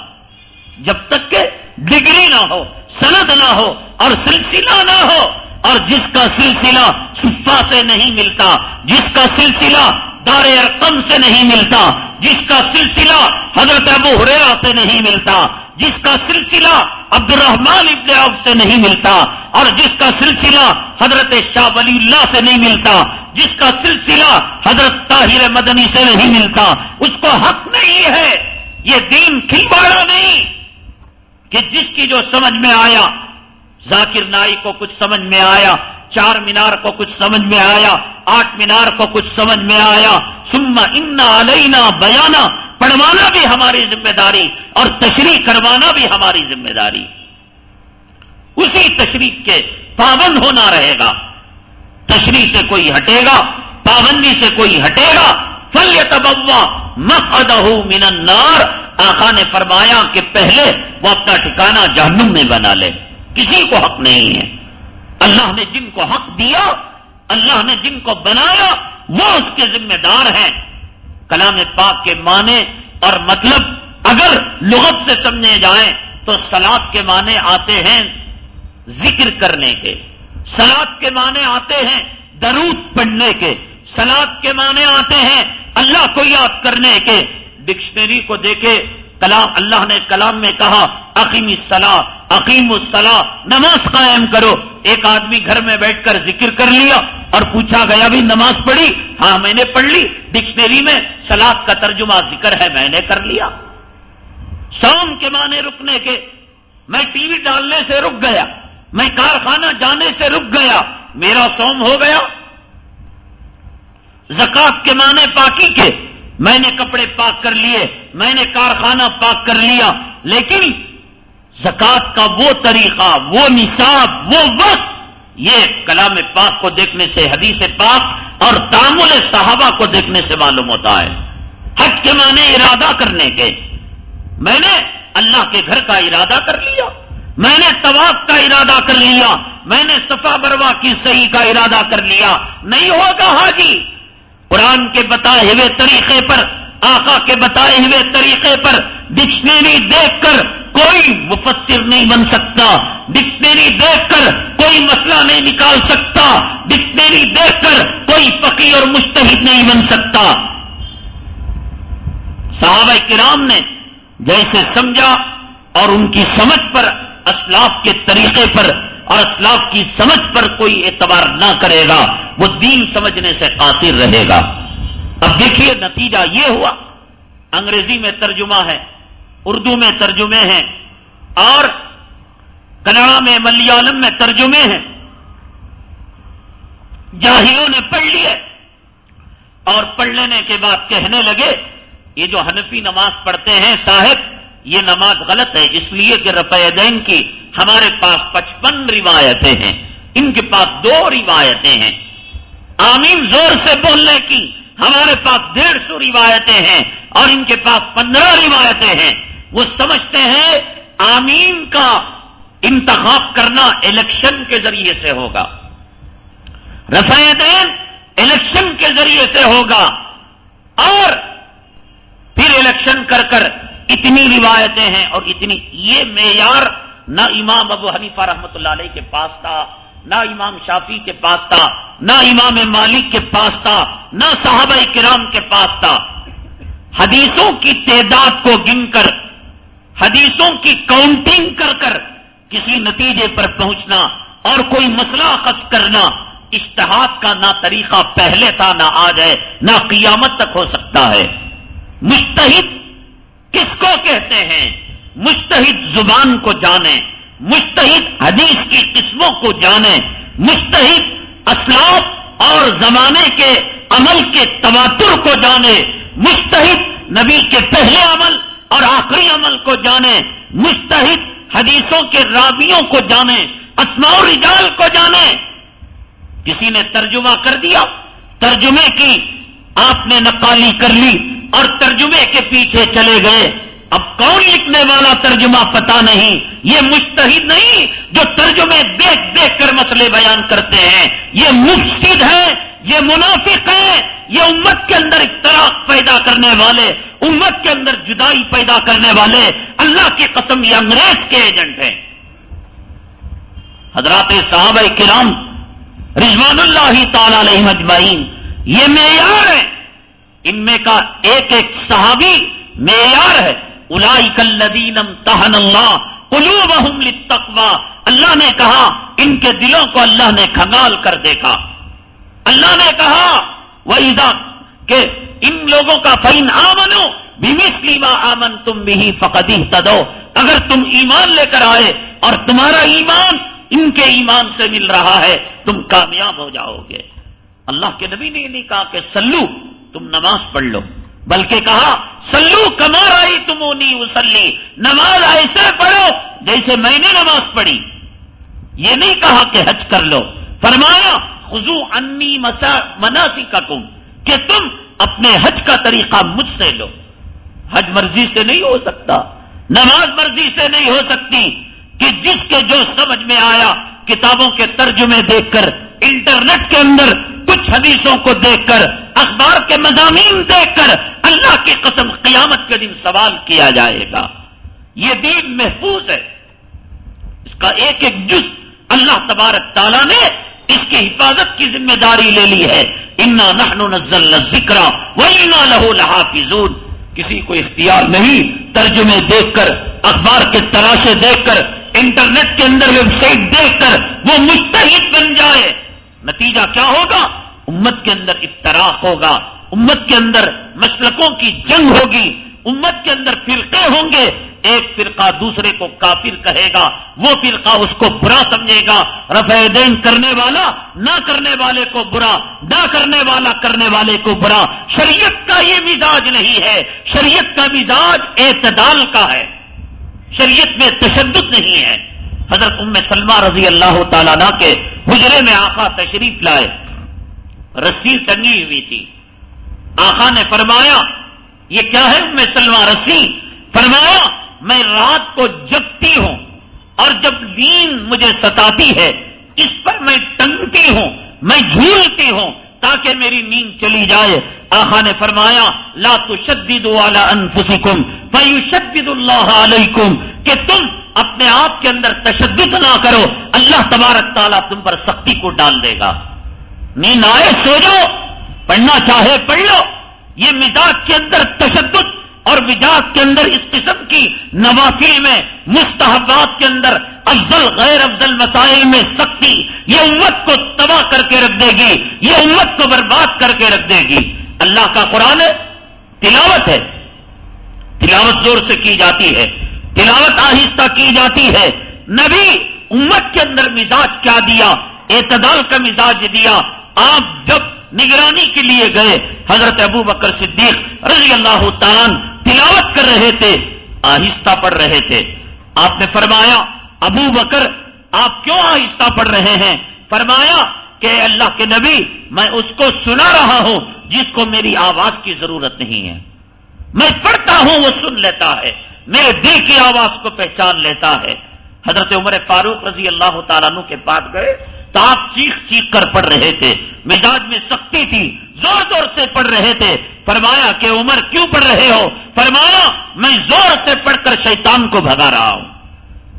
جب تک کہ ڈگری نہ ہو سند نہ ہو اور سلسلہ نہ ہو اور جس کا سلسلہ صفا سے نہیں ملتا، جس کا سلسلہ دار ارقم سے نہیں ملتا، جس کا سلسلہ حضرت ابو حریرا سے نہیں ملتا، جس کا سلسلہ عبد الرحمان ابن عوف سے نہیں ملتا، اور جس کا سلسلہ حضرت شاہ ولی اللہ سے نہیں ملتا، جس کا سلسلہ حضرت طاہر مدنی سے نہیں ملتا۔ اس کو حق نہیں ہے، یہ دین کھلواڑا نہیں کہ جس کی جو سمجھ میں آیا، ذاکر نائی کو کچھ سمجھ میں آیا چار مینار کو کچھ سمجھ میں آیا، آٹھ مینار کو کچھ سمجھ میں آیا۔ سما انا علینا بیانا پڑھوانا بھی ہماری ذمہ داری اور تشریح کروانا بھی ہماری ذمہ داری۔ اسی تشریح کے پابند ہونا رہے گا۔ تشریح سے کوئی ہٹے گا، پابندی سے کوئی ہٹے گا۔ فل تبوا مقدہ من النار۔ آخا نے فرمایا کہ پہلے وہ اپنا ٹھکانہ جہنم میں بنا لے۔ کسی کو حق نہیں ہے۔ اللہ نے جن کو حق دیا، اللہ نے جن کو بنایا، وہ اس کے ذمہ دار ہیں۔ کلام پاک کے معنی اور مطلب اگر لغت سے سمجھے جائیں تو سلاد کے معنی آتے ہیں ذکر کرنے کے۔ سلاد کے معنی آتے ہیں درود پڑھنے کے۔ سلاد کے معنی آتے ہیں اللہ کو یاد کرنے کے۔ ڈکشنری کو دیکھے، کلام اللہ نے کلام میں کہا عقیم الصلاح عقیم الصلاح نماز قائم کرو۔ ایک آدمی گھر میں بیٹھ کر ذکر کر لیا اور پوچھا گیا بھی نماز پڑھی؟ ہاں میں نے پڑھ لی۔ ڈکشنری میں سلاد کا ترجمہ ذکر ہے، میں نے کر لیا۔ شام کے معنی رکنے کے، میں ٹی وی ڈالنے سے رک گیا۔ میں کارخانہ جانے سے رک گیا۔ میرا سوم ہو گیا۔ زکات کے معنی پاکی کے۔ میں نے کپڑے پاک کر لیے، میں نے کارخانہ پاک کر لیا۔ لیکن زکات کا وہ طریقہ، وہ نصاب، وہ وقت، یہ کلام پاک کو دیکھنے سے، حدیث پاک اور تعمل صحابہ کو دیکھنے سے معلوم ہوتا ہے۔ حج کے معنی ارادہ کرنے کے۔ میں نے اللہ کے گھر کا ارادہ کر لیا۔ میں نے طواف کا ارادہ کر لیا۔ میں نے صفا بروا کی صحیح کا ارادہ کر لیا۔ نہیں ہوگا حاجی۔ قرآن کے بتائے ہوئے طریقے پر آقا کے بتائے ہوئے طریقے پر ڈکشنری دیکھ کر کوئی مفسر نہیں بن سکتا۔ ڈکشنری دیکھ کر کوئی مسئلہ نہیں نکال سکتا۔ ڈکشنری دیکھ کر کوئی پکی اور مستحد نہیں بن سکتا۔ صحابہ کرام نے جیسے سمجھا اور ان کی سمجھ پر اسلاف کے طریقے پر اور اسلاف کی سمجھ پر کوئی اعتبار نہ کرے گا، وہ دین سمجھنے سے قاصر رہے گا۔ اب دیکھیے، نتیجہ یہ ہوا، انگریزی میں ترجمہ ہے، اردو میں ترجمے ہیں، اور کنڑا میں ملیالم میں ترجمے ہیں۔ جاہیوں نے پڑھ لیے، اور پڑھ لینے کے بعد کہنے لگے، یہ جو حنفی نماز پڑھتے ہیں صاحب، یہ نماز غلط ہے، اس لیے کہ رفع دین کی ہمارے پاس پچپن روایتیں ہیں، ان کے پاس دو روایتیں ہیں۔ آمین زور سے بولنے کی ہمارے پاس ڈیڑھ سو روایتیں ہیں اور ان کے پاس پندرہ روایتیں ہیں۔ وہ سمجھتے ہیں آمین کا انتخاب کرنا الیکشن کے ذریعے سے ہوگا۔ رفع دین الیکشن کے ذریعے سے ہوگا۔ اور پھر الیکشن کر کر اتنی روایتیں ہیں اور اتنی یہ معیار نہ امام ابو حنیفہ رحمۃ اللہ علیہ کے پاس تھا۔ نہ امام شافی کے پاس تھا، نہ امام مالک کے پاس تھا، نہ صحابہ کرام کے پاس تھا۔ حدیثوں کی تعداد کو گن کر، حدیثوں کی کاؤنٹنگ کر کر کسی نتیجے پر پہنچنا اور کوئی مسئلہ خص کرنا اشتہاد کا نہ طریقہ پہلے تھا، نہ آج ہے، نہ قیامت تک ہو سکتا ہے۔ مستحد کس کو کہتے ہیں؟ مستحد زبان کو جانے مستحد حدیث کی قسموں کو جانے مستحد اسلاف اور زمانے کے عمل کے تواتر کو جانے مستحد نبی کے پہلے عمل اور آخری عمل کو جانے مستحد حدیثوں کے راویوں کو جانے، اسماء رجال کو جانے۔ کسی نے ترجمہ کر دیا، ترجمے کی آپ نے نقالی کر لی اور ترجمے کے پیچھے چلے گئے۔ اب کون لکھنے والا ترجمہ پتا نہیں؟ یہ مشتحد نہیں جو ترجمے دیکھ دیکھ کر مسئلے بیان کرتے ہیں۔ یہ مفسد ہے، یہ منافق ہے۔ یہ امت کے اندر اختراق پیدا کرنے والے، امت کے اندر جدائی پیدا کرنے والے اللہ کی قسم یہ انگریز کے ایجنٹ ہیں۔ حضرات صحابہ کرام رضوان اللہ تعالی علیہ مجمعین یہ معیار ہے۔ ان میں کا ایک ایک صحابی معیار ہے۔ الائی کلدینم تہن اللہ قلوبہم للتقوی۔ اللہ نے کہا، ان کے دلوں کو اللہ نے کھنگال کر دیکھا۔ اللہ نے کہا وہ کہ ان لوگوں کا فین آمنو بھی ما آمن تم بھی فقدی اگر تم ایمان لے کر آئے اور تمہارا ایمان ان کے ایمان سے مل رہا ہے، تم کامیاب ہو جاؤ گے۔ اللہ کے نبی نے نہیں کہا کہ سلو تم نماز پڑھ لو۔ بلکہ کہا سلو کمار آئی تم وسلی نماز ایسے پڑھو جیسے میں نے نماز پڑھی۔ یہ نہیں کہا کہ حج کر لو۔ فرمایا خزو انی مناسی کا کم کہ تم اپنے حج کا طریقہ مجھ سے لو۔ حج مرضی سے نہیں ہو سکتا، نماز مرضی سے نہیں ہو سکتی۔ کہ جس کے جو سمجھ میں آیا، کتابوں کے ترجمے دیکھ کر، انٹرنیٹ کے اندر کچھ حدیثوں کو دیکھ کر، اخبار کے مضامین دیکھ کر اللہ کی قسم قیامت کے دن سوال کیا جائے گا۔ یہ دین محفوظ ہے۔ اس کا ایک ایک جز اللہ تبارک تعالیٰ نے اس کی حفاظت کی ذمہ داری لے لی ہے۔ انا نحن نزل ذکر وہ لہو لہا کسی کو اختیار نہیں ترجمے دیکھ کر، اخبار کے تلاشے دیکھ کر، انٹرنیٹ کے اندر ویب سائٹ دیکھ کر وہ مستحد بن جائے۔ نتیجہ کیا ہوگا؟ امت کے اندر افتراق ہوگا، امت کے اندر مسلکوں کی جنگ ہوگی، امت کے اندر فرقے ہوں گے، ایک فرقہ دوسرے کو کافر کہے گا، وہ فرقہ اس کو برا سمجھے گا، رفع دین کرنے والا، نہ کرنے والے کو برا، نہ کرنے والا کرنے والے کو برا۔ شریعت کا یہ مزاج نہیں ہے، شریعت کا مزاج اعتدال کا ہے، شریعت میں تشدد نہیں ہے۔ حضرت ام سلمہ رضی اللہ تعالیٰ کے حجرے میں آقا تشریف لائے۔ رسی ٹنگی ہوئی تھی۔ آقا نے فرمایا، یہ کیا ہے؟ ام سلمہ رسی فرمایا، میں رات کو جگتی ہوں اور جب نیند مجھے ستاتی ہے، اس پر میں ٹنگتی ہوں، میں جھولتی ہوں تاکہ میری نیند چلی جائے۔ آخا نے فرمایا، لا تشدد والا انفسکم فیشدد اللہ علیکم، کہ تم اپنے آپ کے اندر تشدد نہ کرو۔ اللہ تبارک تعالیٰ تم پر سختی کو ڈال دے گا۔ نیند آئے سو جاؤ پڑھنا چاہے پڑھ لو۔ یہ مزاج کے اندر تشدد اور وجات کے اندر اس قسم کی نوافل میں، مستحبات کے اندر افضل، غیر افضل مسائل میں سختی، یہ امت کو تباہ کر کے رکھ دے گی۔ یہ امت کو برباد کر کے رکھ دے گی۔ اللہ کا قرآن ہے، تلاوت ہے۔ تلاوت زور سے کی جاتی ہے۔ تلاوت آہستہ کی جاتی ہے۔ نبی امت کے اندر مزاج کیا دیا، اعتدال کا مزاج دیا۔ آپ جب نگرانی کے لیے گئے، حضرت ابو بکر صدیق رضی اللہ تعالیٰ تلاوت کر رہے تھے، آہستہ پڑھ رہے تھے۔ آپ نے فرمایا، ابو بکر، آپ کیوں آہستہ پڑھ رہے ہیں؟ فرمایا کہ اللہ کے نبی، میں اس کو سنا رہا ہوں، جس کو میری آواز کی ضرورت نہیں ہے۔ میں پڑھتا ہوں، وہ سن لیتا ہے۔ میرے دل کی آواز کو پہچان لیتا ہے۔ حضرت عمر فاروق رضی اللہ تعالیٰ کے پاس گئے تو آپ چیخ چیخ کر پڑھ رہے تھے، مزاج میں سختی تھی، زور زور سے پڑھ رہے تھے۔ فرمایا کہ عمر کیوں پڑھ رہے ہو؟ فرمایا، میں زور سے پڑھ کر شیطان کو بھگا رہا ہوں۔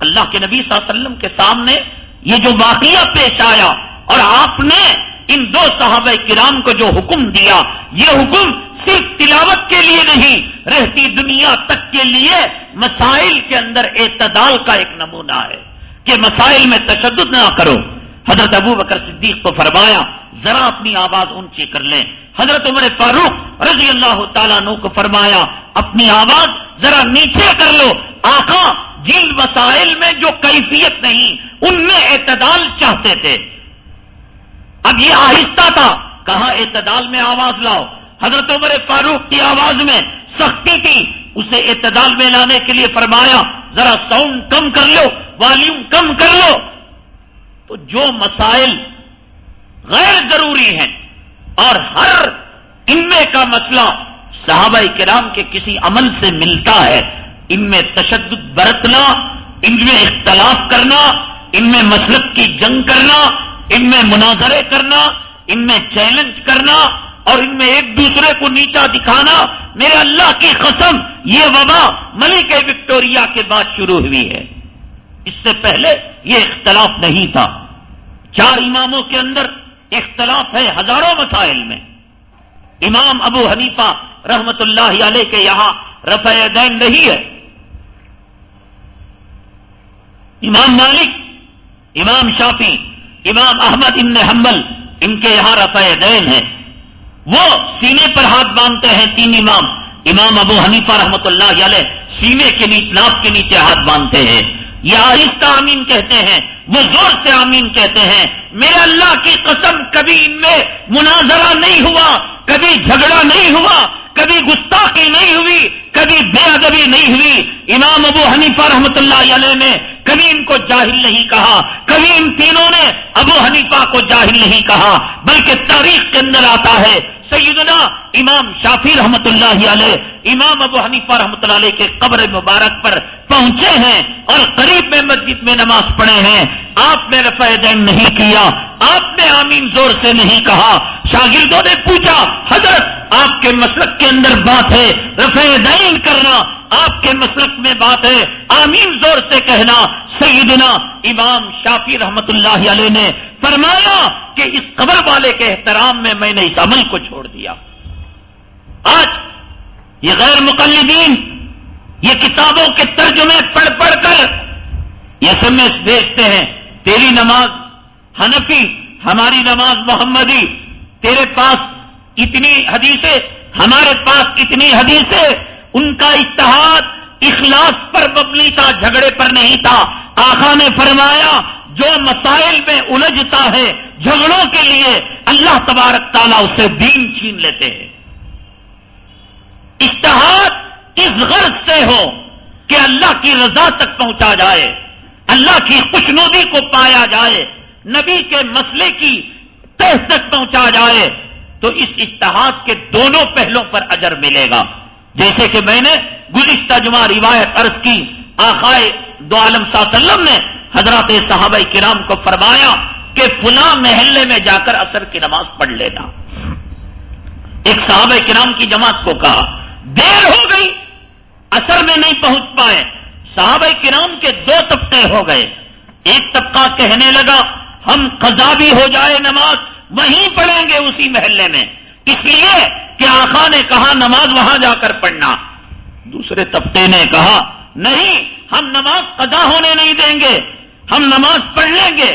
اللہ کے نبی صلی اللہ علیہ وسلم کے سامنے یہ جو واقعہ پیش آیا، اور آپ نے ان دو صحابہ کرام کو جو حکم دیا، یہ حکم صرف تلاوت کے لیے نہیں، رہتی دنیا تک کے لیے مسائل کے اندر اعتدال کا ایک نمونہ ہے۔ کہ مسائل میں تشدد نہ کرو۔ حضرت ابو بکر صدیق کو فرمایا، ذرا اپنی آواز اونچی کر لیں۔ حضرت عمر فاروق رضی اللہ تعالیٰ نو کو فرمایا، اپنی آواز ذرا نیچے کر لو۔ آخا جن مسائل میں جو کیفیت نہیں، ان میں اعتدال چاہتے تھے۔ اب یہ آہستہ تھا۔ کہاں اعتدال میں آواز لاؤ؟ حضرت عمر فاروق کی آواز میں سختی تھی۔ اسے اعتدال میں لانے کے لیے فرمایا، ذرا ساؤنڈ کم کر لو والیوم کم کر لو۔ تو جو مسائل غیر ضروری ہیں اور ہر ان میں کا مسئلہ صحابہ کرام کے کسی عمل سے ملتا ہے، ان میں تشدد برتنا، ان میں اختلاف کرنا، ان میں مسلک کی جنگ کرنا، ان میں مناظرے کرنا، ان میں چیلنج کرنا اور ان میں ایک دوسرے کو نیچا دکھانا، میرے اللہ کی قسم، یہ وبا ملک وکٹوریا کے بعد شروع ہوئی ہے۔ اس سے پہلے یہ اختلاف نہیں تھا۔ چار اماموں کے اندر اختلاف ہے ہزاروں مسائل میں۔ امام ابو حنیفہ رحمت اللہ علیہ کے یہاں رفع دین نہیں ہے۔ امام مالک، امام شافی امام احمد ابن حمل ان کے یہاں رفع دین ہے وہ سینے پر ہاتھ باندھتے ہیں تین امام۔ امام ابو حنیفہ رحمت اللہ علیہ سینے کے نیچے ناپ کے نیچے ہاتھ باندھتے ہیں۔ یہ آہستہ آمین کہتے ہیں، وہ زور سے آمین کہتے ہیں۔ میرے اللہ کی قسم، کبھی ان میں مناظرہ نہیں ہوا، کبھی جھگڑا نہیں ہوا، کبھی گستاخی نہیں ہوئی، کبھی بے ادبی نہیں ہوئی۔ امام ابو حنیفہ رحمت اللہ علیہ نے کبھی ان کو جاہل نہیں کہا، کبھی ان تینوں نے ابو حنیفہ کو جاہل نہیں کہا، بلکہ تاریخ کے اندر آتا ہے۔ سیدنا امام شافی رحمت اللہ علیہ، امام ابو حنیفہ رحمت اللہ علیہ کے قبر مبارک پر پہنچے ہیں اور قریب میں مسجد میں نماز پڑھے ہیں۔ آپ نے رفع دین نہیں کیا، آپ نے آمین زور سے نہیں کہا۔ شاگردوں نے پوچھا، حضرت، آپ کے مسلک کے اندر بات ہے، رفع دین کرنا آپ کے مسلک میں بات ہے۔ آمین زور سے کہنا۔ سیدنا امام شافی رحمت اللہ علیہ نے فرمایا کہ اس قبر والے کے احترام میں میں نے اس عمل کو چھوڑ دیا۔ آج یہ غیر مقلدین، یہ کتابوں کے ترجمے پڑھ پڑھ کر یہ سم بیچتے ہیں۔ تیری نماز حنفی، ہماری نماز محمدی، تیرے پاس اتنی حدیثیں، ہمارے پاس اتنی حدیثیں۔ ان کا اشتہاد اخلاص پر مبنی تھا، جھگڑے پر نہیں تھا۔ آخا نے فرمایا، جو مسائل میں الجھتا ہے جھگڑوں کے لیے، اللہ تبارک تعالیٰ اسے دین چھین لیتے ہیں۔ اشتہاد اس غرض سے ہو کہ اللہ کی رضا تک پہنچا جائے، اللہ کی خوشنودی کو پایا جائے، نبی کے مسئلے کی تہ تک پہنچا جائے، تو اس اشتہاد کے دونوں پہلوں پر اجر ملے گا۔ جیسے کہ میں نے گزشتہ جمعہ روایت عرض کی آخائے دو عالم وسلم نے حضرات صحابہ کرام کو فرمایا کہ فلاں محلے میں جا کر اثر کی نماز پڑھ لینا۔ ایک صحابہ کرام کی جماعت کو کہا، دیر ہو گئی اثر میں نہیں پہنچ پائے۔ صحابہ کرام کے دو طبقے ہو گئے۔ ایک طبقہ کہنے لگا، ہم قضا بھی ہو جائے نماز، وہیں پڑھیں گے اسی محلے میں۔ اس لیے کہ آخا نے کہا نماز وہاں جا کر پڑھنا۔ دوسرے طبقے نے کہا، نہیں، ہم نماز قضا ہونے نہیں دیں گے، ہم نماز پڑھ لیں گے۔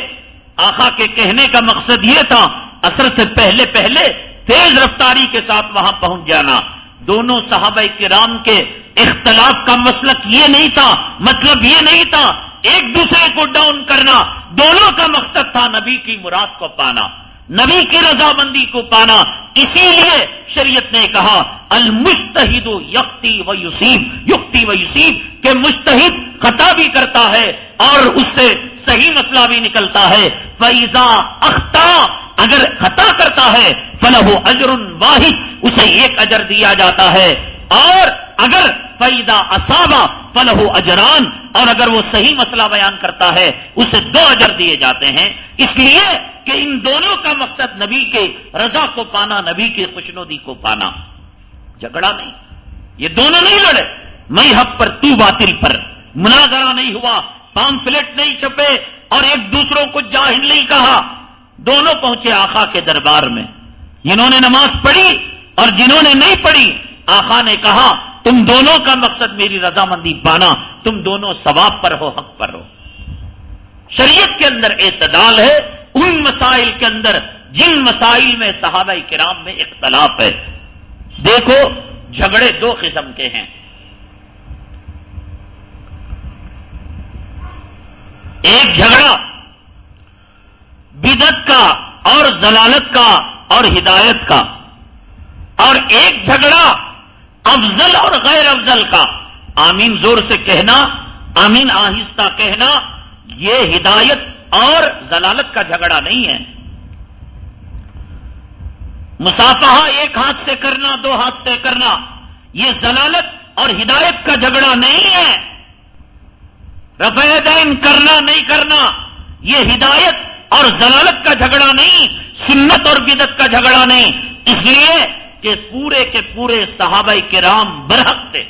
آخا کے کہنے کا مقصد یہ تھا اثر سے پہلے پہلے تیز رفتاری کے ساتھ وہاں پہنچ جانا۔ دونوں صحابہ کرام کے اختلاف کا مسلک یہ نہیں تھا مطلب یہ نہیں تھا، ایک دوسرے کو ڈاؤن کرنا۔ دونوں کا مقصد تھا نبی کی مراد کو پانا۔ نبی کی رضامندی کو پانا، اسی لیے شریعت نے کہا المستحد یقتی و یوسیب یقتی و یوسیب کہ مستحد خطا بھی کرتا ہے اور اس سے صحیح مسئلہ بھی نکلتا ہے۔ فیضا اختہ اگر خطا کرتا ہے فلح اجر واحد، اسے ایک اجر دیا جاتا ہے۔ اور اگر فیدا اصابہ فلح اجران اور اگر وہ صحیح مسئلہ بیان کرتا ہے، اسے دو اجر دیے جاتے ہیں۔ اس لیے کہ ان دونوں کا مقصد نبی کے رضا کو پانا، نبی کی خوشنودی کو پانا۔ جھگڑا نہیں۔ یہ دونوں نہیں لڑے۔ میں حق پر تو باطل پر۔ مناظرہ نہیں ہوا۔ پام فلٹ نہیں چھپے اور ایک دوسروں کو جاہل نہیں کہا۔ دونوں پہنچے آخا کے دربار میں۔ جنہوں نے نماز پڑھی اور جنہوں نے نہیں پڑھی آخا نے کہا تم دونوں کا مقصد میری رضامندی پانا، تم دونوں ثواب پر ہو، حق پر ہو۔ شریعت کے اندر اعتدال ہے، ان مسائل کے اندر، جن مسائل میں صحابہ کرام میں اختلاف ہے۔ دیکھو، جھگڑے دو قسم کے ہیں۔ ایک جھگڑا بدت کا اور ضلالت کا اور ہدایت کا، اور ایک جھگڑا افضل اور غیر افضل کا۔ آمین زور سے کہنا، آمین آہستہ کہنا، یہ ہدایت اور ضلالت کا جھگڑا نہیں ہے۔ مسافہ ایک ہاتھ سے کرنا، دو ہاتھ سے کرنا، یہ ضلالت اور ہدایت کا جھگڑا نہیں ہے۔ رفع دین کرنا، نہیں کرنا، یہ ہدایت اور ضلالت کا جھگڑا نہیں، سنت اور بدت کا جھگڑا نہیں۔ اس لیے کہ پورے کے پورے صحابہ کے رام برحق تھے۔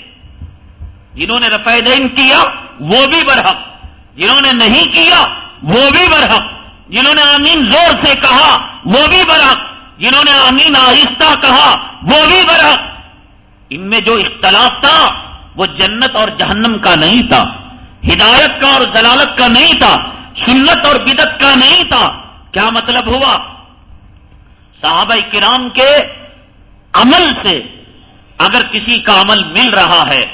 جنہوں نے رفع دین کیا، وہ بھی برحق۔ جنہوں نے نہیں کیا، وہ بھی برحق۔ جنہوں نے امین زور سے کہا، وہ بھی برحق۔ جنہوں نے امین آہستہ کہا، وہ بھی برحق۔ ان میں جو اختلاف تھا، وہ جنت اور جہنم کا نہیں تھا، ہدایت کا اور ضلالت کا نہیں تھا، سنت اور بدت کا نہیں تھا۔ کیا مطلب ہوا؟ صحابہ کرام کے عمل سے اگر کسی کا عمل مل رہا ہے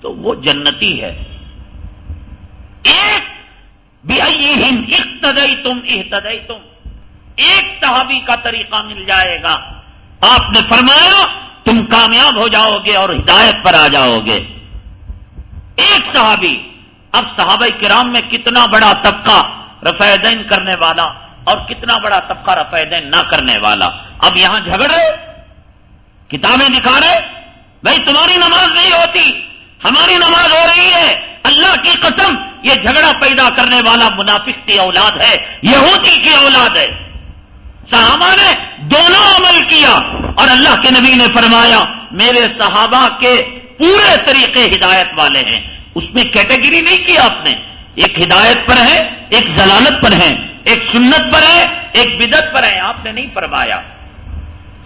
تو وہ جنتی ہے۔ ایک بھی اقتدئی تم احتدئی تم ایک صحابی کا طریقہ مل جائے گا۔ آپ نے فرمایا، تم کامیاب ہو جاؤ گے اور ہدایت پر آ جاؤ گے۔ ایک صحابی، اب صحابہ کرام میں کتنا بڑا طبقہ رفع دین کرنے والا اور کتنا بڑا طبقہ رفع دین نہ کرنے والا۔ اب یہاں جھگڑے کتابیں دکھا رہے بھائی تمہاری نماز نہیں ہوتی، ہماری نماز ہو رہی ہے۔ اللہ کی قسم، یہ جھگڑا پیدا کرنے والا منافق کی اولاد ہے، یہودی کی اولاد ہے۔ صحابہ نے دونوں عمل کیا اور اللہ کے نبی نے فرمایا، میرے صحابہ کے پورے طریقے ہدایت والے ہیں۔ اس میں کیٹیگری نہیں کیا آپ نے۔ ایک ہدایت پر ہے ایک ضلالت پر ہے ایک سنت پر ہے ایک بدت پر ہے آپ نے نہیں فرمایا۔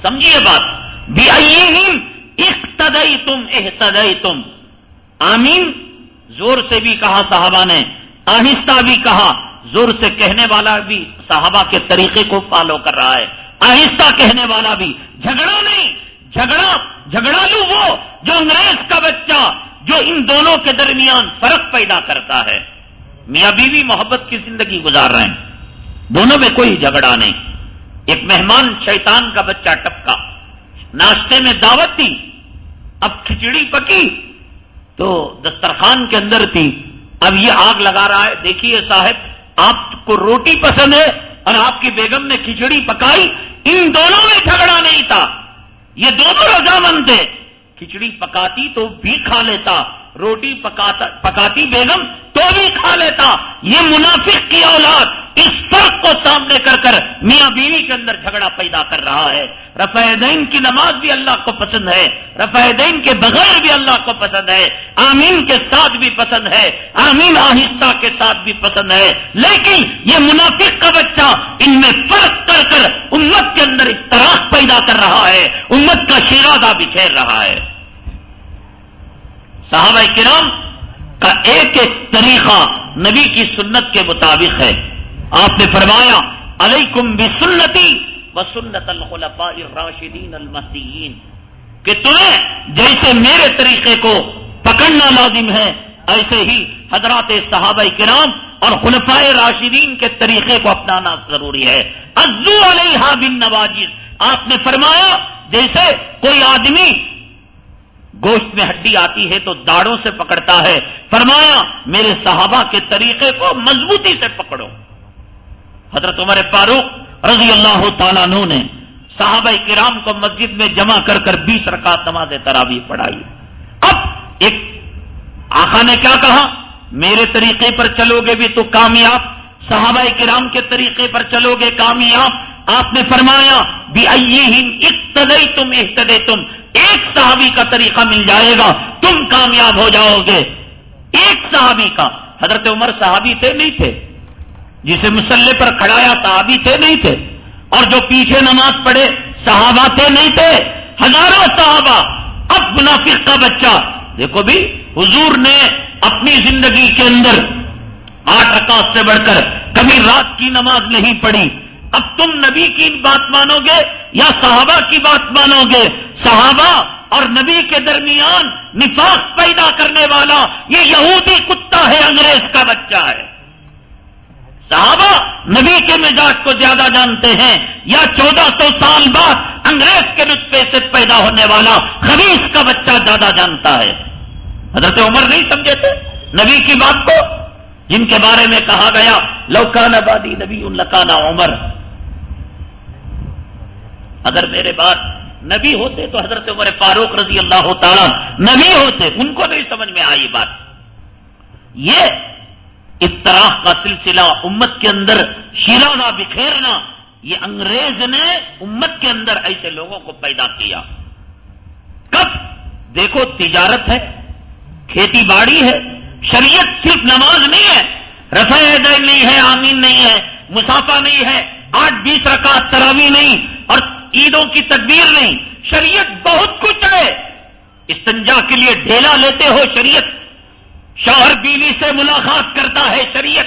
سمجھیے بات۔ بھی اقتدئی تم احتدئی تم آمین، زور سے بھی کہا صحابہ نے، آہستہ بھی کہا، زور سے کہنے والا بھی صحابہ کے طریقے کو فالو کر رہا ہے۔ آہستہ کہنے والا بھی، جھگڑا نہیں، جھگڑا جھگڑا لو وہ جو انگریز کا بچہ، جو ان دونوں کے درمیان فرق پیدا کرتا ہے۔ میاں بیوی محبت کی زندگی گزار رہے ہیں۔ دونوں میں کوئی جھگڑا نہیں۔ ایک مہمان شیطان کا بچہ ٹپکا۔ ناشتے میں دعوت دی، اب کھچڑی پکی تو دسترخوان کے اندر تھی۔ اب یہ آگ لگا رہا ہے۔ دیکھیے صاحب، آپ کو روٹی پسند ہے اور آپ کی بیگم نے کھچڑی پکائی۔ ان دونوں میں جھگڑا نہیں تھا۔ یہ دونوں رضامند تھے کھچڑی پکاتی تو بھی کھا لیتا۔ روٹی پکاتا پکاتی بیگم تو بھی کھا لیتا۔ یہ منافق کی اولاد اس فرق کو سامنے کر کر میاں بیوی کے اندر جھگڑا پیدا کر رہا ہے۔ رفع دین کی نماز بھی اللہ کو پسند ہے۔ رفع دین کے بغیر بھی اللہ کو پسند ہے۔ آمین کے ساتھ بھی پسند ہے۔ آمین آہستہ کے ساتھ بھی پسند ہے۔ لیکن یہ منافق کا بچہ ان میں فرق کر کر امت کے اندر اختراق پیدا کر رہا ہے۔ امت کا شیرادہ بکھیر رہا ہے۔ صحابہ کرام کا ایک ایک طریقہ نبی کی سنت کے مطابق ہے۔ آپ نے فرمایا، علیکم بسنتی و سنت الخلفاء الراشدین المہدیین۔ کہ تمہیں جیسے میرے طریقے کو پکڑنا لازم ہے، ایسے ہی حضرات صحابہ کرام اور خلفاء راشدین کے طریقے کو اپنانا ضروری ہے۔ ازو علیہ بن نوازی آپ نے فرمایا، جیسے کوئی آدمی گوشت میں ہڈی آتی ہے تو داڑوں سے پکڑتا ہے۔ فرمایا، میرے صحابہ کے طریقے کو مضبوطی سے پکڑو۔ حضرت عمر فاروق رضی اللہ تعالیٰ نے صحابہ کرام کو مسجد میں جمع کر کر بیس رکعت نماز تراوی پڑھائی۔ اب ایک آخا نے کیا کہا؟ میرے طریقے پر چلو گے بھی تو کامیاب۔ صحابہ کرام کے طریقے پر چلو گے کامیاب۔ آپ نے فرمایا بھی اقتدئی تم احتدے تم ایک صحابی کا طریقہ مل جائے گا، تم کامیاب ہو جاؤ گے۔ ایک صحابی کا۔ حضرت عمر صحابی تھے نہیں تھے۔ جسے مسلح پر کھڑایا صحابی تھے نہیں تھے۔ اور جو پیچھے نماز پڑھے صحابہ تھے نہیں تھے۔ ہزاروں صحابہ۔ اب منافق کا بچہ۔ دیکھو بھی، حضور نے اپنی زندگی کے اندر آٹھ رکعت سے بڑھ کر کبھی رات کی نماز نہیں پڑھی۔ اب تم نبی کی بات مانو گے یا صحابہ کی بات مانو گے؟ صحابہ اور نبی کے درمیان نفاق پیدا کرنے والا یہ یہودی کتا ہے، انگریز کا بچہ ہے۔ صحابہ نبی کے مزاج کو زیادہ جانتے ہیں۔ یا چودہ سو سال بعد انگریز کے نطفے سے پیدا ہونے والا خبیص کا بچہ زیادہ جانتا ہے۔ حضرت عمر نہیں سمجھے تھے؟ نبی کی بات کو؟ جن کے بارے میں کہا گیا لوکان آبادی نبی ان عمر۔ اگر میرے بعد نبی ہوتے تو حضرت عمر فاروق رضی اللہ تعالی نبی ہوتے، ان کو نہیں سمجھ میں آئی بات۔ یہ اطراح کا سلسلہ امت کے اندر شیرانہ بکھیرنا، یہ انگریز نے امت کے اندر ایسے لوگوں کو پیدا کیا۔ کب؟ دیکھو، تجارت ہے، کھیتی باڑی ہے، شریعت صرف نماز نہیں ہے، رفع دین نہیں ہے، آمین نہیں ہے، مسافہ نہیں ہے، آٹھ بیس رکعت تراوی نہیں، اور عیدوں کی تدبیر نہیں، شریعت بہت کچھ ہے۔ استنجا کے لیے ڈھیلا لیتے ہو شریعت، شوہر بیوی سے ملاقات کرتا ہے شریعت،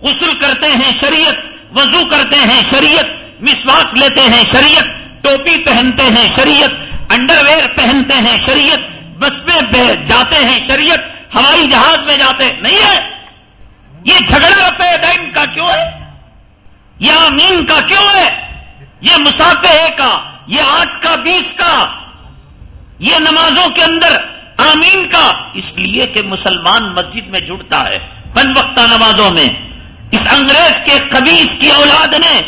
غسل کرتے ہیں شریعت، وضو کرتے ہیں شریعت، مسواک لیتے ہیں شریعت، ٹوپی پہنتے ہیں شریعت انڈر ویئر پہنتے ہیں شریعت، بس میں جاتے ہیں شریعت، ہوائی جہاز میں جاتے، نہیں ہے۔ یہ جھگڑا رفع دین کا کیوں ہے؟ یہ امین کا کیوں ہے؟ یہ مسافے کا، یہ آٹھ کا، بیس کا، یہ نمازوں کے اندر آمین کا۔ اس لیے کہ مسلمان مسجد میں جڑتا ہے پن وقتہ نمازوں میں۔ اس انگریز کے قبیص کی اولاد نے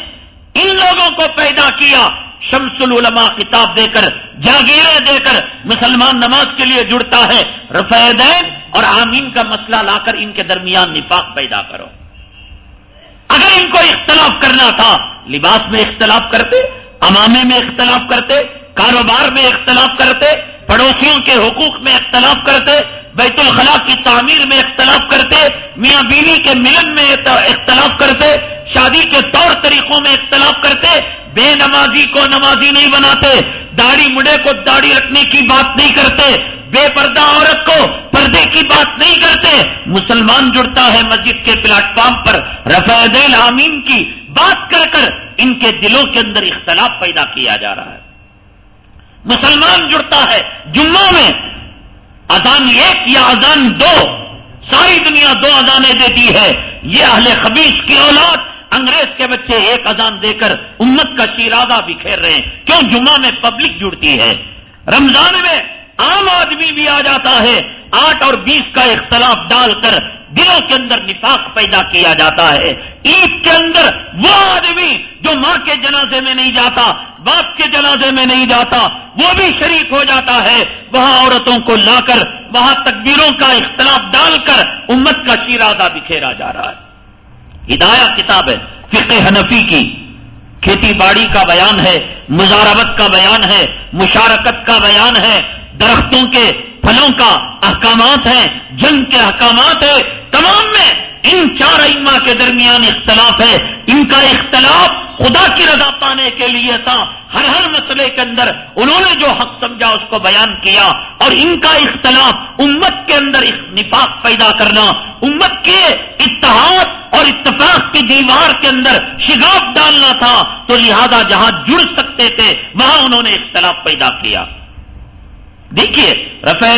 ان لوگوں کو پیدا کیا۔ شمس العلماء کتاب دے کر جاگیریں دے کر مسلمان نماز کے لیے جڑتا ہے۔ رفع دین اور آمین کا مسئلہ لا کر ان کے درمیان نفاق پیدا کرو۔ اگر ان کو اختلاف کرنا تھا، لباس میں اختلاف کرتے، امامے میں اختلاف کرتے، کاروبار میں اختلاف کرتے، پڑوسیوں کے حقوق میں اختلاف کرتے، بیت الخلاء کی تعمیر میں اختلاف کرتے، میاں بیوی کے ملن میں اختلاف کرتے شادی کے طور طریقوں میں اختلاف کرتے، بے نمازی کو نمازی نہیں بناتے، داڑھی مڑے کو داڑھی رکھنے کی بات نہیں کرتے، بے پردہ عورت کو پردے کی بات نہیں کرتے۔ مسلمان جڑتا ہے مسجد کے پلیٹ فارم پر رفع دل کی بات کر کر ان کے دلوں کے اندر اختلاف پیدا کیا جا رہا ہے۔ مسلمان جڑتا ہے جمعوں میں اذان ایک یا اذان دو، ساری دنیا دو اذانیں دیتی ہے۔ یہ اہل خبیص کی اولاد انگریز کے بچے ایک اذان دے کر امت کا شیرادہ بکھیر رہے ہیں۔ کیوں جمعہ میں پبلک جڑتی ہے؟ رمضان میں عام آدمی بھی آ جاتا ہے۔ آٹھ اور بیس کا اختلاف ڈال کر دلوں کے اندر نفاق پیدا کیا جاتا ہے۔ عید کے اندر وہ آدمی جو ماں کے جنازے میں نہیں جاتا، باپ کے جنازے میں نہیں جاتا، وہ بھی شریک ہو جاتا ہے۔ وہاں عورتوں کو لا کر، وہاں تکبیروں کا اختلاف ڈال کر امت کا شیرادہ بکھیرا جا رہا ہے۔ ہدایہ کتاب ہے، فقہ حنفی کی۔ کھیتی باڑی کا بیان ہے، مزاربت کا بیان ہے، مشارکت کا بیان ہے، درختوں کے پھلوں کا احکامات ہیں، جنگ کے احکامات ہیں۔ تمام میں ان چار ائمہ کے درمیان اختلاف ہے۔ ان کا اختلاف خدا کی رضا پانے کے لیے تھا۔ ہر ہر مسئلے کے اندر انہوں نے جو حق سمجھا اس کو بیان کیا۔ اور ان کا اختلاف امت کے اندر نفاق پیدا کرنا، امت کے اتحاد اور اتفاق کی دیوار کے اندر شگاف ڈالنا تھا۔ تو لہذا جہاں جڑ سکتے تھے، وہاں انہوں نے اختلاف پیدا کیا۔ دیکھیے، رفع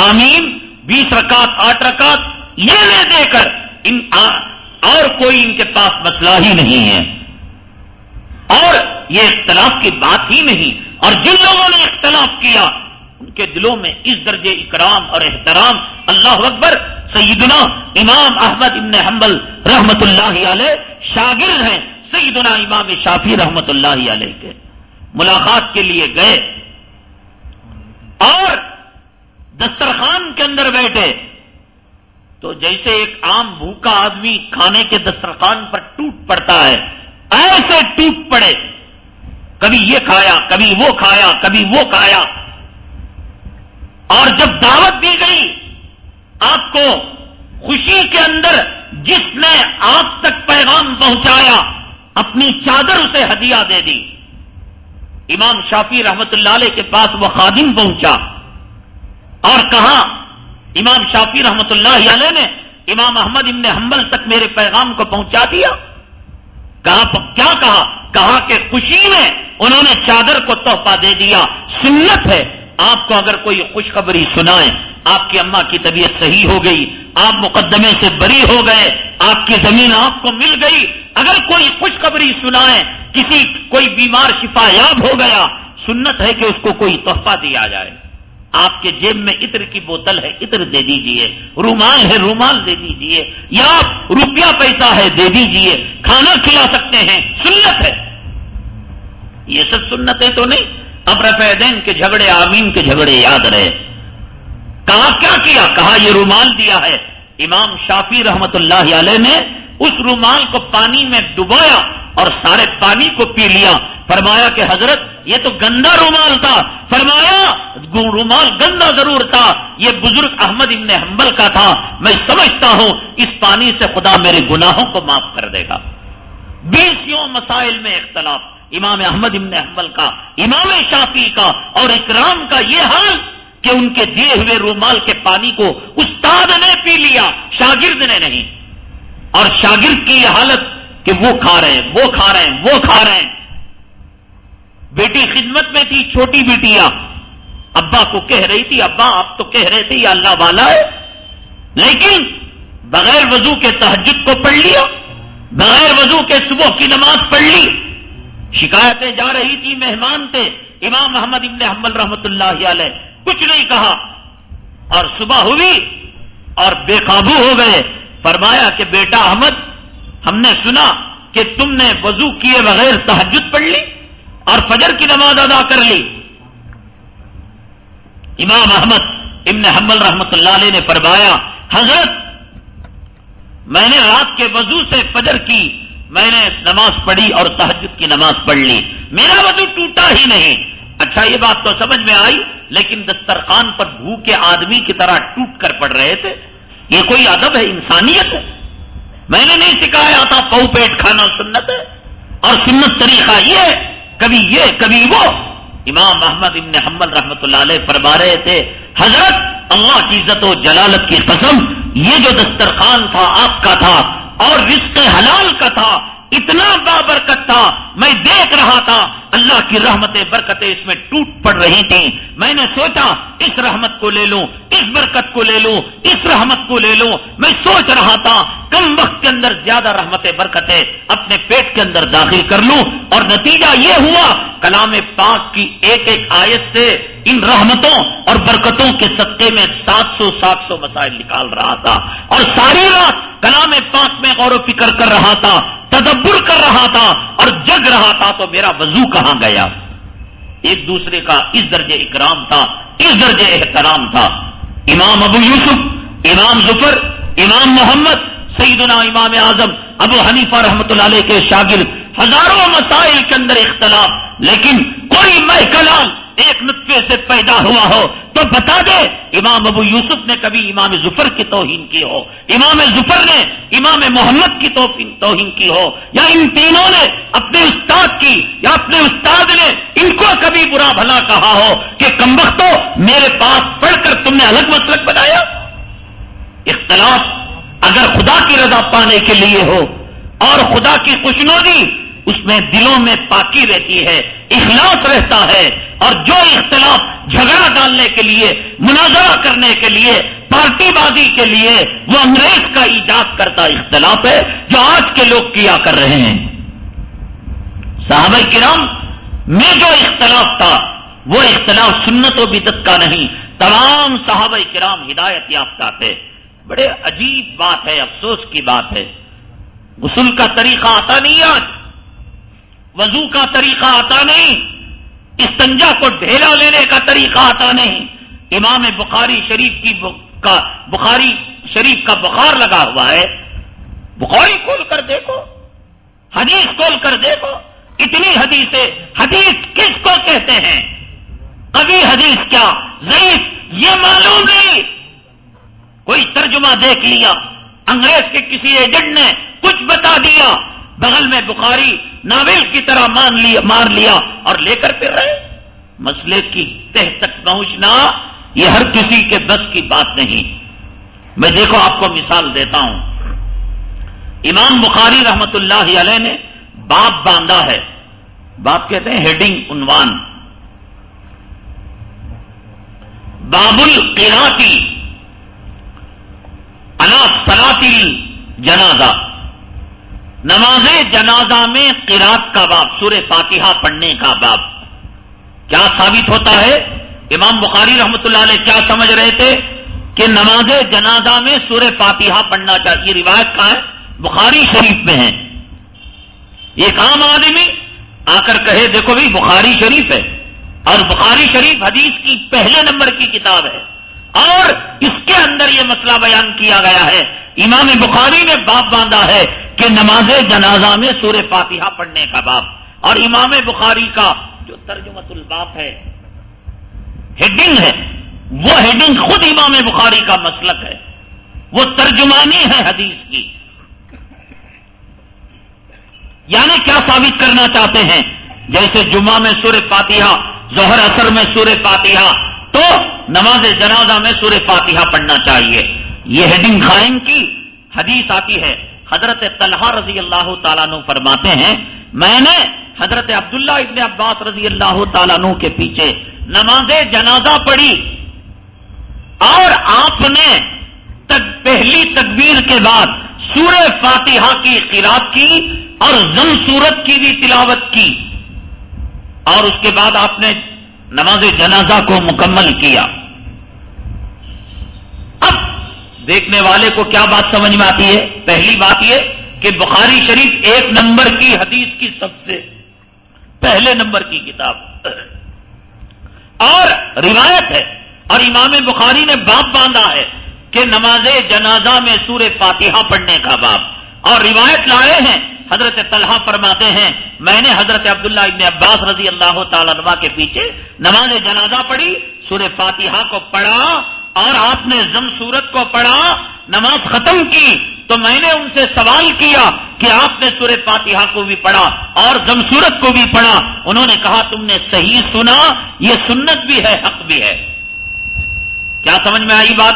آمین، بیس رکعت، آٹھ رکعت، یہ لے دے کر ان اور کوئی ان کے پاس مسئلہ ہی نہیں ہے۔ اور یہ اختلاف کی بات ہی نہیں، اور جن لوگوں نے اختلاف کیا، ان کے دلوں میں اس درجے اکرام اور احترام، اللہ اکبر، سیدنا امام احمد ابن حنبل رحمت اللہ علیہ شاگرد ہیں، سیدنا امام شافی رحمت اللہ علیہ کے۔ ملاقات کے لیے گئے اور دسترخوان کے اندر بیٹھے تو جیسے ایک عام بھوکا آدمی کھانے کے دسترخوان پر ٹوٹ پڑتا ہے، ایسے ٹوٹ پڑے۔ کبھی یہ کھایا، کبھی وہ کھایا، کبھی وہ کھایا۔ اور جب دعوت دی گئی آپ کو خوشی کے اندر جس نے آپ تک پیغام پہنچایا، اپنی چادر اسے ہدیہ دے دی۔ امام شافی رحمت اللہ علیہ کے پاس وہ خادم پہنچا اور کہا، امام شافی رحمت اللہ علیہ نے امام احمد ابن حنبل تک میرے پیغام کو پہنچا دیا۔ کہا کیا کہا؟ کہا کہ خوشی میں انہوں نے چادر کو تحفہ دے دیا۔ سنت ہے۔ آپ کو اگر کوئی خوشخبری سنائے، آپ کی اماں کی طبیعت صحیح ہو گئی آپ مقدمے سے بری ہو گئے، آپ کی زمین آپ کو مل گئی۔ اگر کوئی خوشخبری سنائے، کسی، کوئی بیمار شفا یاب ہو گیا، سنت ہے کہ اس کو کوئی تحفہ دیا جائے۔ آپ کے جیب میں عطر کی بوتل ہے، عطر دے دیجیے۔ رومال ہے، رومال دے دیجیے۔ یا روپیہ پیسہ ہے، دے دیجیے۔ کھانا کھلا سکتے ہیں، سنت ہے۔ یہ سب سنتیں تو نہیں۔ اب رفع دین کے جھگڑے، آمین کے جھگڑے یاد رہے۔ کہا کیا کیا؟ کہا یہ رومال دیا ہے۔ امام شافی رحمت اللہ علیہ نے اس رومال کو پانی میں ڈبویا اور سارے پانی کو پی لیا۔ فرمایا کہ حضرت، یہ تو گندا رومال تھا۔ فرمایا، رومال گندا ضرور تھا۔ یہ بزرگ احمد ابن حنبل کا تھا۔ میں سمجھتا ہوں، اس پانی سے خدا میرے گناہوں کو معاف کر دے گا۔ بیسوں مسائل میں اختلاف۔ امام احمد ابن حنبل کا، امام شافی کا اور اکرام کا یہ حال کہ ان کے دیے ہوئے رومال کے پانی کو استاد نے پی لیا، شاگرد نے نہیں۔ اور شاگرد کی یہ حالت کہ وہ کھا رہے ہیں، وہ کھا رہے ہیں، وہ کھا رہے ہیں۔ بیٹی خدمت میں تھی، چھوٹی بیٹیاں۔ ابا کو کہہ رہی تھی، ابا آپ تو کہہ رہے تھے یہ اللہ والا ہے۔ لیکن بغیر وضو کے تحجد کو پڑھ لیا، بغیر وضو کے صبح کی نماز پڑھ لی۔ شکایتیں جا رہی تھی مہمان تھے۔ امام محمد ابن حمل رحمت اللہ علیہ۔ کچھ نہیں کہا۔ اور صبح ہوئی اور بے قابو ہو گئے۔ فرمایا کہ بیٹا احمد، ہم نے سنا کہ تم نے وضو کیے بغیر تحجد پڑھ لی اور فجر کی نماز ادا کر لی۔ امام احمد ابن حمل رحمت اللہ علیہ نے فرمایا، حضرت، میں نے رات کے وضو سے فجر کی، میں نے نماز پڑھی اور تحجد کی نماز پڑھ لی۔ میرا وضو ٹوٹا ہی نہیں۔ اچھا یہ بات تو سمجھ میں آئی۔ لیکن دسترخوان پر بھوکے آدمی کی طرح ٹوٹ کر پڑ رہے تھے۔ یہ کوئی ادب ہے؟ انسانیت ہے۔ میں نے نہیں سکھایا تھا پو پیٹ کھانا سنت ہے۔ اور سنت طریقہ یہ کبھی یہ، کبھی وہ۔ امام محمد ابن حمل رحمت اللہ علیہ فرما رہے تھے، حضرت اللہ کی عزت و جلالت کی قسم، یہ جو دسترخوان تھا، آپ کا تھا اور رزق حلال کا تھا، اتنا بابرکت تھا، میں دیکھ رہا تھا۔ اللہ کی رحمتیں، برکتیں اس میں ٹوٹ پڑ رہی تھیں۔ میں نے سوچا، اس رحمت کو لے لوں، اس برکت کو لے لوں، اس رحمت کو لے لوں۔ میں سوچ رہا تھا، کم وقت کے اندر زیادہ رحمتیں، برکتیں اپنے پیٹ کے اندر داخل کر لوں۔ اور نتیجہ یہ ہوا، کلام پاک کی ایک ایک آیت سے ان رحمتوں اور برکتوں کے سطح میں سات سو سات سو مسائل نکال رہا تھا اور ساری رات کلام پاک میں غور و فکر کر رہا تھا، تدبر کر رہا تھا اور جگ رہا تھا تو میرا وضو کہاں گیا؟ ایک دوسرے کا اس درجے اکرام تھا، اس درجے احترام تھا۔ امام ابو یوسف، امام ظفر، امام محمد، سیدنا امام اعظم، ابو حنیفہ رحمۃ اللہ علیہ کے شاگرد، ہزاروں مسائل کے اندر اختلاف، لیکن کوئی میں کلام ایک نطفے سے پیدا ہوا ہو تو بتا دے، امام ابو یوسف نے کبھی امام ظفر کی توہین کی ہو۔ امام ظفر نے امام محمد کی توہین کی ہو۔ یا ان تینوں نے اپنے استاد کی یا اپنے استاد نے ان کو کبھی برا بھلا کہا ہو کہ کمبخت میرے پاس پڑھ کر تم نے الگ مسلک بنایا؟ اختلاف اگر خدا کی رضا پانے کے لیے ہو اور خدا کی خوشنودی اس میں دلوں میں پاکی رہتی ہے، اخلاص رہتا ہے، اور جو اختلاف جھگڑا ڈالنے کے لیے، مناظرہ کرنے کے لیے، پارٹی بازی کے لیے، وہ انگریز کا ایجاد کرتا اختلاف ہے جو آج کے لوگ کیا کر رہے ہیں۔ صحابہ کرام میں جو اختلاف تھا، وہ اختلاف سنت و بدت کا نہیں، تمام صحابہ کرام ہدایت یافتہ تھے۔ بڑے عجیب بات ہے، افسوس کی بات ہے۔ غسل کا طریقہ آتا نہیں آج۔ وضو کا طریقہ آتا نہیں، استنجا کو ڈھیلا لینے کا طریقہ آتا نہیں۔ امام بخاری شریف کی کا بخاری شریف کا بخار لگا ہوا ہے۔ بخاری کھول کر دیکھو، حدیث کھول کر دیکھو، اتنی حدیثیں، حدیث کس کو کہتے ہیں؟ کبھی حدیث کیا؟ ضعیف، یہ معلوم نہیں۔ کوئی ترجمہ دیکھ لیا، انگریز کے کسی ایجنٹ نے کچھ بتا دیا۔ بغل میں بخاری ناول کی طرح مان لیا مار لیا اور لے کر پھر رہے۔ مسئلے کی تہ تک پہنچنا یہ ہر کسی کے بس کی بات نہیں۔ میں دیکھو، آپ کو مثال دیتا ہوں۔ امام بخاری رحمت اللہ علیہ نے باپ باندھا ہے۔ باپ کہتے ہیں ہیڈنگ عنوان۔ باب القراتی انا سلاطل جنازہ نماز جنازہ میں قرات کا باب سور فاتحہ پڑھنے کا باب۔ کیا ثابت ہوتا ہے؟ امام بخاری رحمت اللہ علیہ کیا سمجھ رہے تھے؟ کہ نماز جنازہ میں سور فاتحہ پڑھنا چاہیے روایت کہاں ہے، بخاری شریف میں ہے۔ ایک عام آدمی آ کر کہے، دیکھو بھائی بخاری شریف ہے۔ اور بخاری شریف حدیث کی پہلے نمبر کی کتاب ہے۔ اور اس کے اندر یہ مسئلہ بیان کیا گیا ہے۔ امام بخاری نے باپ باندھا ہے کہ نماز جنازہ میں سور فاتحہ پڑھنے کا باپ۔ اور امام بخاری کا جو ترجمت الباپ ہے ہیڈنگ ہے، وہ ہیڈنگ خود امام بخاری کا مسلک ہے۔ وہ ترجمانی ہے حدیث کی۔ یعنی کیا ثابت کرنا چاہتے ہیں؟ جیسے جمعہ میں سور فاتحہ، ظہر اثر میں سور فاتحہ، تو نماز جنازہ میں سور فاتحہ پڑھنا چاہیے۔ یہ ہیڈنگ خائن کی حدیث آتی ہے۔ حضرت طلحہ رضی اللہ تعالیٰ نو فرماتے ہیں، میں نے حضرت عبداللہ ابن عباس رضی اللہ تعالیٰ نو کے پیچھے نماز جنازہ پڑھی اور آپ نے پہلی تکبیر کے بعد سورہ فاتحہ کی قرات کی اور زم سورت کی بھی تلاوت کی اور اس کے بعد آپ نے نماز جنازہ کو مکمل کیا اب دیکھنے والے کو کیا بات سمجھ میں آتی ہے؟ پہلی بات یہ کہ بخاری شریف ایک نمبر کی حدیث کی سب سے پہلے نمبر کی کتاب اور روایت ہے، اور امام بخاری نے باپ باندھا ہے کہ نماز جنازہ میں سور فاتحہ پڑھنے کا باپ اور روایت لائے ہیں، حضرت طلحہ فرماتے ہیں، میں نے حضرت عبداللہ ابن عباس رضی اللہ تعالی عنہ کے پیچھے نماز جنازہ پڑھی سور فاتحہ کو پڑھا اور آپ نے زم سورت کو پڑھا، نماز ختم کی، تو میں نے ان سے سوال کیا کہ آپ نے سورہ فاتحہ کو بھی پڑھا اور زمسورت کو بھی پڑھا۔ انہوں نے کہا، تم نے صحیح سنا، یہ سنت بھی ہے، حق بھی ہے۔ کیا سمجھ میں آئی بات؟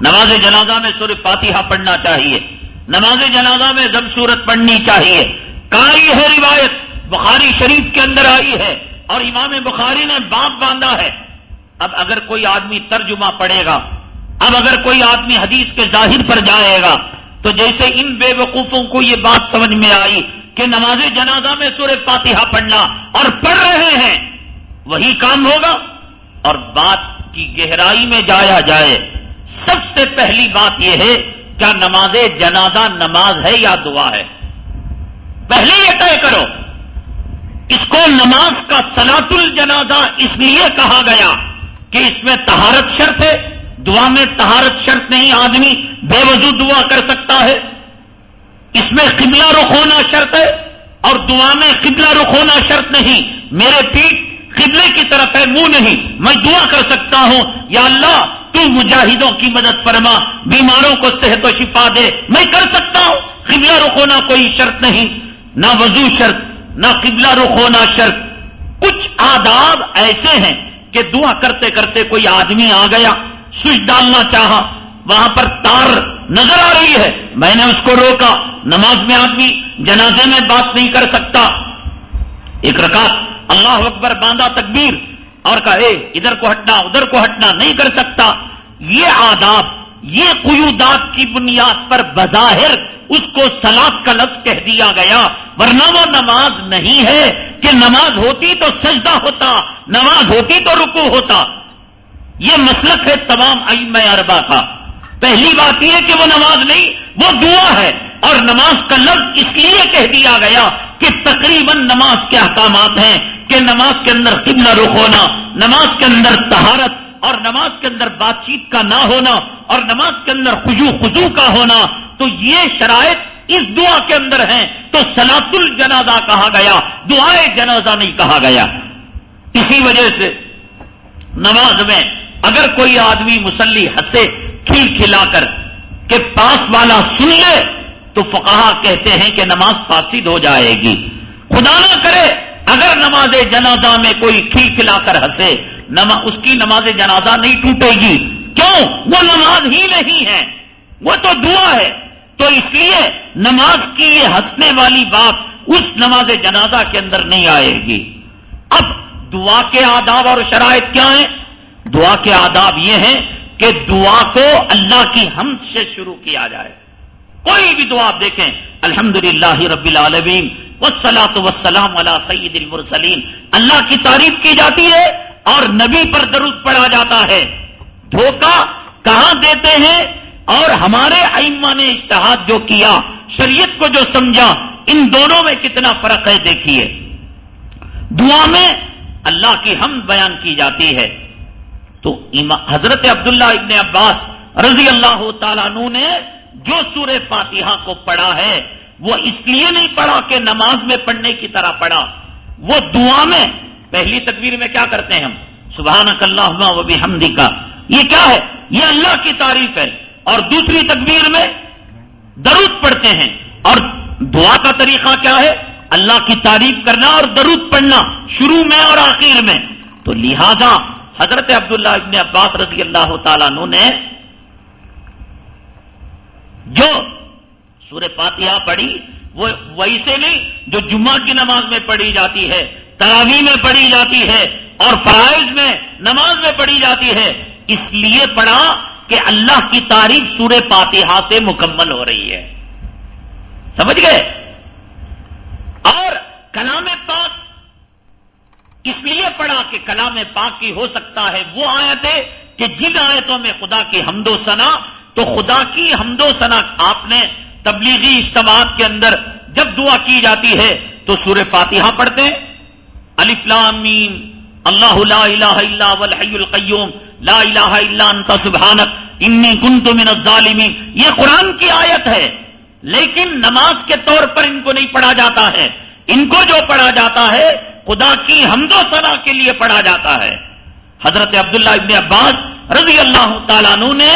نماز جنازہ میں سورہ فاتحہ پڑھنا چاہیے۔ نماز جنازہ میں زمسورت پڑھنی چاہیے۔ کائی ہے روایت؟ بخاری شریف کے اندر آئی ہے اور امام بخاری نے باپ باندھا ہے۔ اب اگر کوئی آدمی ترجمہ پڑھے گا، اب اگر کوئی آدمی حدیث کے ظاہر پر جائے گا، تو جیسے ان بے وقوفوں کو یہ بات سمجھ میں آئی کہ نماز جنازہ میں سورہ فاتحہ پڑھنا اور پڑھ رہے ہیں، وہی کام ہوگا۔ اور بات کی گہرائی میں جایا جائے، سب سے پہلی بات یہ ہے، کیا نماز جنازہ نماز ہے یا دعا ہے؟ پہلے یہ طے کرو، اس کو نماز کا سلاط الجنازہ اس لیے کہا گیا کہ اس میں تہارت شرط ہے۔ دعا میں تہارت شرط نہیں، آدمی بے وضو دعا کر سکتا ہے۔ اس میں قبلہ رخ ہونا شرط ہے اور دعا میں قبلہ رخ ہونا شرط نہیں۔ میرے پیٹ قبلے کی طرف ہے، منہ نہیں۔ میں دعا کر سکتا ہوں، یا اللہ، تو مجاہدوں کی مدد فرما، بیماروں کو صحت و شفا دے۔ میں کر سکتا ہوں، قبلہ رخ ہونا کوئی شرط نہیں۔ نہ وضو شرط، نہ قبلہ رخ ہونا شرط۔ کچھ آداب ایسے ہیں کہ دعا کرتے کرتے کوئی آدمی آ گیا سوئچ ڈالنا چاہا، وہاں پر تار نظر آ رہی ہے۔ میں نے اس کو روکا۔ نماز میں آدمی جنازے میں بات نہیں کر سکتا۔ ایک رکعت، اللہ اکبر باندھا تکبیر اور کہا ادھر کو ہٹنا، ادھر کو ہٹنا نہیں کر سکتا۔ یہ آداب یہ قیودات کی بنیاد پر بظاہر اس کو سلاد کا لفظ کہہ دیا گیا، ورنہ وہ نماز نہیں ہے کہ نماز ہوتی تو سجدہ ہوتا، نماز ہوتی تو رکو ہوتا۔ یہ مسلک ہے تمام ائم اربا کا۔ پہلی بات یہ کہ وہ نماز نہیں، وہ دعا ہے۔ اور نماز کا لفظ اس لیے کہہ دیا گیا کہ تقریباً نماز کے احکامات ہیں کہ نماز کے اندر قبلہ رخ ہونا، نماز کے اندر تہارت اور نماز کے اندر بات چیت کا نہ ہونا اور نماز کے اندر خجو خزو کا ہونا، تو یہ شرائط اس دعا کے اندر ہیں، تو سلاط الجنازہ کہا گیا، دعائے جنازہ نہیں کہا گیا۔ اسی وجہ سے نماز میں اگر کوئی آدمی مسلی ہنسے، کھل کھلا کر کہ پاس والا سن لے، تو فقہا کہتے ہیں کہ نماز فاسد ہو جائے گی۔ خدا نہ کرے، اگر نماز جنازہ میں کوئی کھل کھلا کر ہنسے اس کی نماز جنازہ نہیں ٹوٹے گی۔ کیوں؟ وہ نماز ہی نہیں ہے۔ وہ تو دعا ہے۔ تو اس لیے نماز کی یہ ہنسنے والی بات اس نماز جنازہ کے اندر نہیں آئے گی۔ اب دعا کے آداب اور شرائط کیا ہیں؟ دعا کے آداب یہ ہیں کہ دعا کو اللہ کی ہم سے شروع کیا جائے۔ کوئی بھی دعا آپ دیکھیں الحمد للہ رب العالمین وسلاۃ وسلام علی سید المرسلین۔ اللہ کی تعریف کی جاتی ہے۔ اور نبی پر درود پڑا جاتا ہے۔ دھوکہ کہاں دیتے ہیں؟ اور ہمارے ائمہ نے اشتہاد جو کیا، شریعت کو جو سمجھا، ان دونوں میں کتنا فرق ہے دیکھیے۔ دعا میں اللہ کی ہم بیان کی جاتی ہے۔ تو حضرت عبداللہ ابن عباس رضی اللہ تعالیٰ عنہ نے جو سور فاتحہ کو پڑھا ہے، وہ اس لیے نہیں پڑھا کہ نماز میں پڑھنے کی طرح پڑھا۔ وہ دعا میں پہلی تکبیر میں کیا کرتے ہیں ہم؟ سبحان اللہ و بھی کا یہ کیا ہے؟ یہ اللہ کی تعریف ہے۔ اور دوسری تکبیر میں درود پڑھتے ہیں۔ اور دعا کا طریقہ کیا ہے؟ اللہ کی تعریف کرنا اور درود پڑھنا شروع میں اور آخر میں۔ تو لہذا حضرت عبداللہ ابن عباس رضی اللہ تعالیٰ نے جو سور فاتحہ پڑھی، وہ ویسے نہیں، جو جمعہ کی نماز میں پڑھی جاتی ہے تراوی میں پڑھی جاتی ہے اور فرائض میں نماز میں پڑھی جاتی ہے اس لیے پڑھا کہ اللہ کی تعریف سورہ فاتحہ سے مکمل ہو رہی ہے۔ سمجھ گئے؟ اور کلام پاک اس لیے پڑھا کہ کلام پاک کی ہو سکتا ہے وہ آیتیں کہ جن آیتوں میں خدا کی حمد و ثنا، تو خدا کی حمد و ثنا آپ نے تبلیغی اجتماعات کے اندر جب دعا کی جاتی ہے تو سورہ فاتحہ پڑھتے ہیں۔ الفلامین اللہ لا الہ الا والحی القیوم، لا الہ الا انت سبحانک، انی کنت من الظالمین۔ یہ قرآن کی آیت ہے، لیکن نماز کے طور پر ان کو نہیں پڑھا جاتا ہے۔ ان کو جو پڑھا جاتا ہے، خدا کی حمد و ثنا کے لیے پڑھا جاتا ہے۔ حضرت عبداللہ ابن عباس رضی اللہ تعالیٰ عنہ نے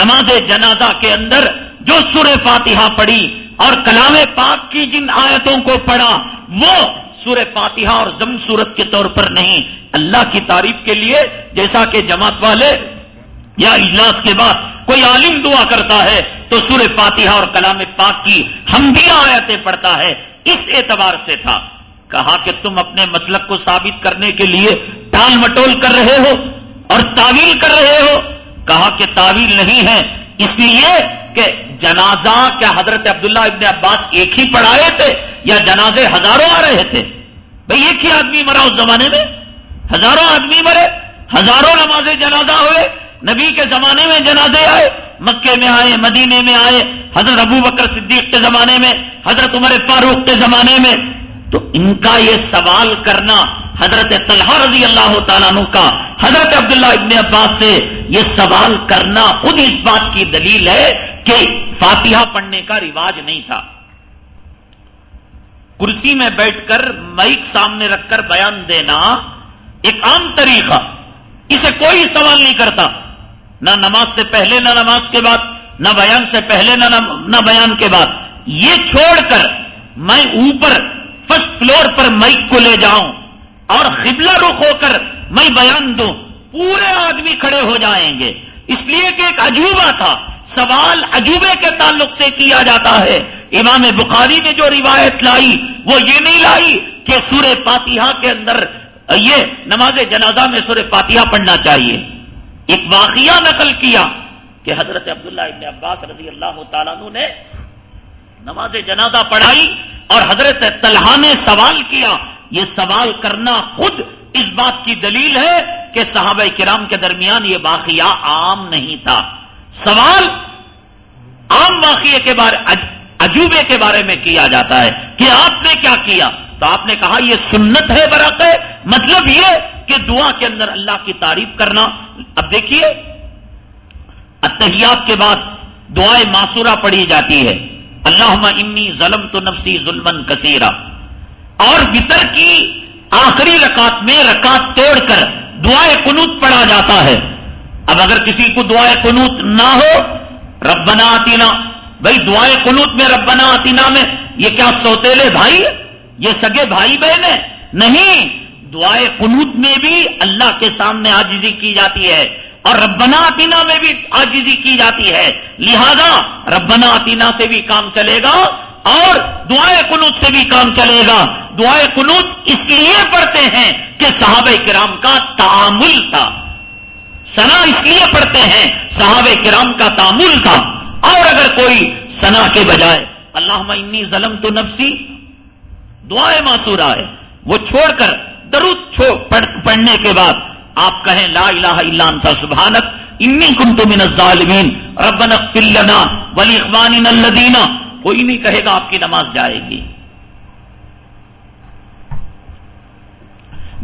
نماز جنازہ کے اندر جو سور فاتحہ پڑھی اور کلام پاک کی جن آیتوں کو پڑھا، وہ سور فاتحہ اور زم صورت کے طور پر نہیں، اللہ کی تعریف کے لیے، جیسا کہ جماعت والے یا اجلاس کے بعد کوئی عالم دعا کرتا ہے، تو سور فاتحہ اور کلام پاک کی ہم بھی آیتیں پڑھتا ہے۔ اس اعتبار سے تھا۔ کہا کہ تم اپنے مسلک کو ثابت کرنے کے لیے ٹال مٹول کر رہے ہو اور تعویل کر رہے ہو۔ کہا کہ تعویل نہیں ہے، اس لیے کہ جنازہ کیا حضرت عبداللہ ابن عباس ایک ہی پڑھائے تھے۔ یا جنازے ہزاروں آ رہے تھے؟ بھئی ایک ہی آدمی مرا اس زمانے میں؟ ہزاروں آدمی مرے، ہزاروں نماز جنازہ ہوئے، نبی کے زمانے میں جنازے آئے، مکے میں آئے، مدینے میں آئے، حضرت ابو بکر صدیق کے زمانے میں، حضرت عمر فاروق کے زمانے میں۔ تو ان کا یہ سوال کرنا حضرت طلحہ رضی اللہ تعالیٰ عنہ کا، حضرت عبداللہ ابن عباس سے یہ سوال کرنا خود اس بات کی دلیل ہے کہ فاتحہ پڑھنے کا رواج نہیں تھا۔ کرسی میں بیٹھ کر مائک سامنے رکھ کر بیان دینا ایک عام طریقہ، اسے کوئی سوال نہیں کرتا۔ نہ نماز سے پہلے، نہ نماز کے بعد، نہ بیان سے پہلے، نہ نہ بیان کے بعد۔ یہ چھوڑ کر میں اوپر فرسٹ فلور پر مائک کو لے جاؤں اور قبلہ رخ ہو کر میں بیان دوں، پورے آدمی کھڑے ہو جائیں گے۔ اس لیے کہ ایک عجوبہ تھا۔ سوال عجوبے کے تعلق سے کیا جاتا ہے؟ امام بخاری نے جو روایت لائی وہ یہ نہیں لائی کہ سورہ فاتحہ کے اندر یہ نماز جنازہ میں سورہ فاتحہ پڑھنا چاہیے۔ ایک واقعہ نقل کیا کہ حضرت عبداللہ ابن عباس رضی اللہ تعالیٰ نے نماز جنازہ پڑھائی اور حضرت طلحہ نے سوال کیا۔ یہ سوال کرنا خود اس بات کی دلیل ہے کہ صحابہ کرام کے درمیان یہ واقعہ عام نہیں تھا۔ سوال عام واقعے کے بارے عجوبے کے بارے میں کیا جاتا ہے کہ آپ نے کیا کیا؟ تو آپ نے کہا یہ سنت ہے برق مطلب یہ کہ دعا کے اندر اللہ کی تعریف کرنا۔ اب دیکھیے اتحیات کے بعد دعائیں معصورہ پڑھی جاتی ہے۔ اللہ انی ظلم تو نفسی ظلم کثیرہ اور وطر کی آخری رکعت میں رکعت توڑ کر دعائیں کنوت پڑھا جاتا ہے۔ اب اگر کسی کو دعائیں کنوت نہ ہو، ربنا آتینا بھائی دعائیں کنوت میں ربنا آتینا میں، یہ کیا سوتےلے بھائی؟ یہ سگے بھائی بہن نہیں دعائیں کنوت میں بھی اللہ کے سامنے آجزی کی جاتی ہے اور ربنا آتینا میں بھی آجزی کی جاتی ہے۔ لہذا ربنا آتینا سے بھی کام چلے گا اور دعائیں کنوت سے بھی کام چلے گا۔ دعائیں کنوت اس لیے پڑھتے ہیں کہ صحابہ کرام کا تعامل تھا۔ سنا اس لیے پڑھتے ہیں، صحابہ کرام کا تعامل تھا۔ اور اگر کوئی سنا کے بجائے اللہ انی ظلم تو نفسی دعائیں معصورہ ہے وہ چھوڑ کر درود پڑھنے کے بعد آپ کہیں لا الہ الا انت، سبحانک، انی کنت من الظالمین، ربنا اغفر لنا ولاخواننا الذین، کوئی نہیں کہے گا آپ کی نماز جائے گی۔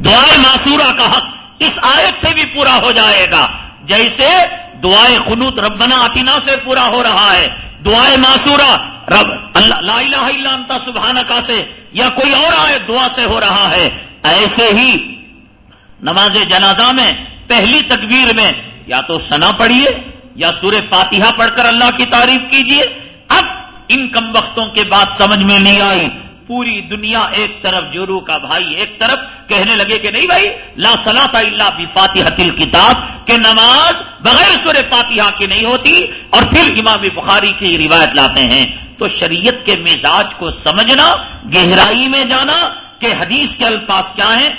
دعائیں معصورہ کا حق اس آیت سے بھی پورا ہو جائے گا، جیسے دعائیں خنوت ربنا آتینا سے پورا ہو رہا ہے۔ دعائیں معصورہ، رب، اللہ، لا الہ الا انت سبحانکا سے یا کوئی اور آیت دعا سے ہو رہا ہے۔ ایسے ہی نماز جنازہ میں، پہلی تکبیر میں، یا تو سنا پڑھیے، یا سور فاتحہ پڑھ کر اللہ کی تعریف کیجیے۔ اب ان کم وقتوں کے بعد سمجھ میں نہیں آئی۔ پوری دنیا ایک طرف جورو کا بھائی ایک طرف کہنے لگے کہ نہیں بھائی، لا صلاح اللہ بھی فاتحہ تل کتاب کہ نماز بغیر سور فاتحہ کی نہیں ہوتی اور پھر امام بخاری کی روایت لاتے ہیں۔ تو شریعت کے مزاج کو سمجھنا، گہرائی میں جانا کہ حدیث کے الفاظ کیا ہیں۔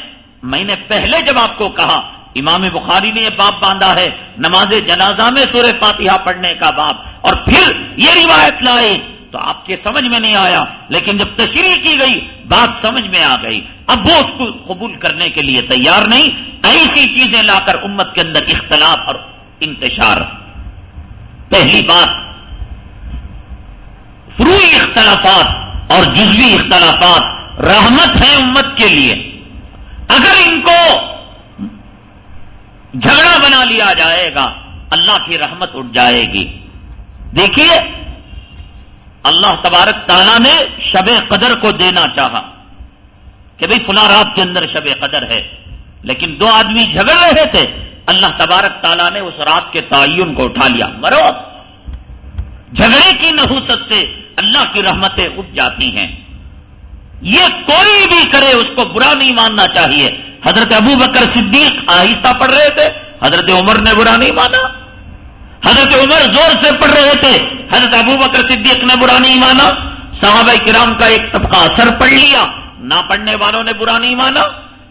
میں نے پہلے جب آپ کو کہا، امام بخاری نے یہ باپ باندھا ہے، نماز جنازہ میں سورہ فاتحہ پڑھنے کا باپ اور پھر یہ روایت لائے۔ تو آپ کے سمجھ میں نہیں آیا، لیکن جب تشریح کی گئی، بات سمجھ میں آ گئی۔ اب وہ اس کو قبول کرنے کے لیے تیار نہیں، ایسی چیزیں لا کر امت کے اندر اختلاف اور انتشار۔ پہلی بات، فروئی اختلافات اور جزوی اختلافات رحمت ہے امت کے لیے۔ اگر ان کو جھگڑا بنا لیا جائے گا، اللہ کی رحمت اٹھ جائے گی۔ دیکھیے اللہ تبارک تعالیٰ نے شب قدر کو دینا چاہا کہ بھئی فلاں رات کے اندر شب قدر ہے۔ لیکن دو آدمی جھگڑ رہے تھے۔ اللہ تبارک تعالیٰ نے اس رات کے تعین کو اٹھا لیا۔ مرو! جھگڑے کی نحوست سے اللہ کی رحمتیں اٹھ جاتی ہیں۔ یہ کوئی بھی کرے اس کو برا نہیں ماننا چاہیے۔ حضرت ابو بکر صدیق آہستہ پڑھ رہے تھے۔ حضرت عمر نے برا نہیں مانا۔ حضرت عمر زور سے پڑھ رہے تھے۔ حضرت ابو بکر صدیق نے برا نہیں مانا۔ صحابہ کرام کا ایک طبقہ اثر پڑھ لیا۔ نہ پڑھنے والوں نے برا نہیں مانا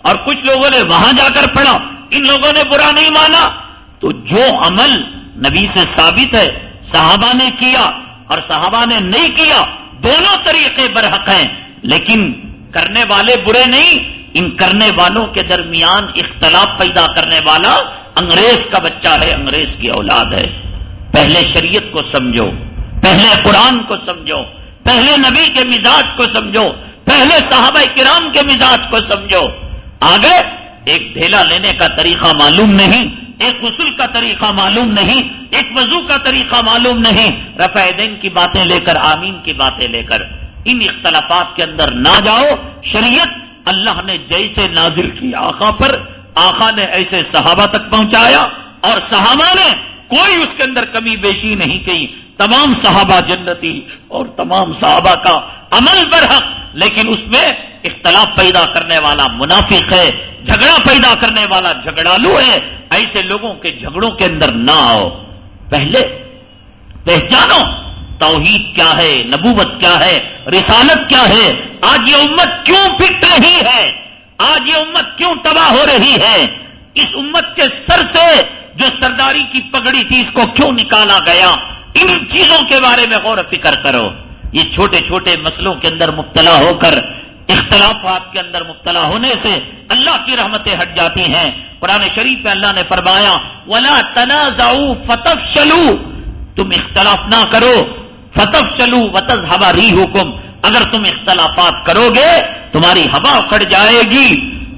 اور کچھ لوگوں نے وہاں جا کر پڑھا۔ ان لوگوں نے برا نہیں مانا۔ تو جو عمل نبی سے ثابت ہے، صحابہ نے کیا اور صحابہ نے نہیں کیا، دونوں طریقے برحق ہیں۔ لیکن کرنے والے برے نہیں، ان کرنے والوں کے درمیان اختلاف پیدا کرنے والا انگریز کا بچہ ہے، انگریز کی اولاد ہے۔ پہلے شریعت کو سمجھو، پہلے قرآن کو سمجھو، پہلے نبی کے مزاج کو سمجھو، پہلے صحابہ کرام کے مزاج کو سمجھو۔ آگے ایک ڈھیلا لینے کا طریقہ معلوم نہیں، ایک غسل کا طریقہ معلوم نہیں، ایک وضو کا طریقہ معلوم نہیں۔ رفع دین کی باتیں لے کر، آمین کی باتیں لے کر۔ ان اختلافات کے اندر نہ جاؤ، شریعت اللہ نے جیسے نازل کی آخا پر آخا نے ایسے صحابہ تک پہنچایا اور صحابہ نے کوئی اس کے اندر کمی بیشی نہیں کی۔ تمام صحابہ جنتی اور تمام صحابہ کا عمل برحق، لیکن اس میں اختلاف پیدا کرنے والا منافق ہے، جھگڑا پیدا کرنے والا جھگڑالو ہے۔ ایسے لوگوں کے جھگڑوں کے اندر نہ آؤ۔ پہلے پہچانو توحید کیا ہے، نبوت کیا ہے، رسالت کیا ہے۔ آج یہ امت کیوں پٹ رہی ہے؟ آج یہ امت کیوں تباہ ہو رہی ہے؟ اس امت کے سر سے جو سرداری کی پگڑی تھی، اس کو کیوں نکالا گیا؟ ان چیزوں کے بارے میں غور و فکر کرو۔ یہ چھوٹے چھوٹے مسلوں کے اندر مبتلا ہو کر، اختلافات کے اندر مبتلا ہونے سے اللہ کی رحمتیں ہٹ جاتی ہیں۔ قرآن شریف میں اللہ نے فرمایا، ولا تنازع فتف شلو تم اختلاف نہ کرو۔ فتف شلو وتز ہوا ری حکم اگر تم اختلافات کرو گے، تمہاری ہوا اکڑ جائے گی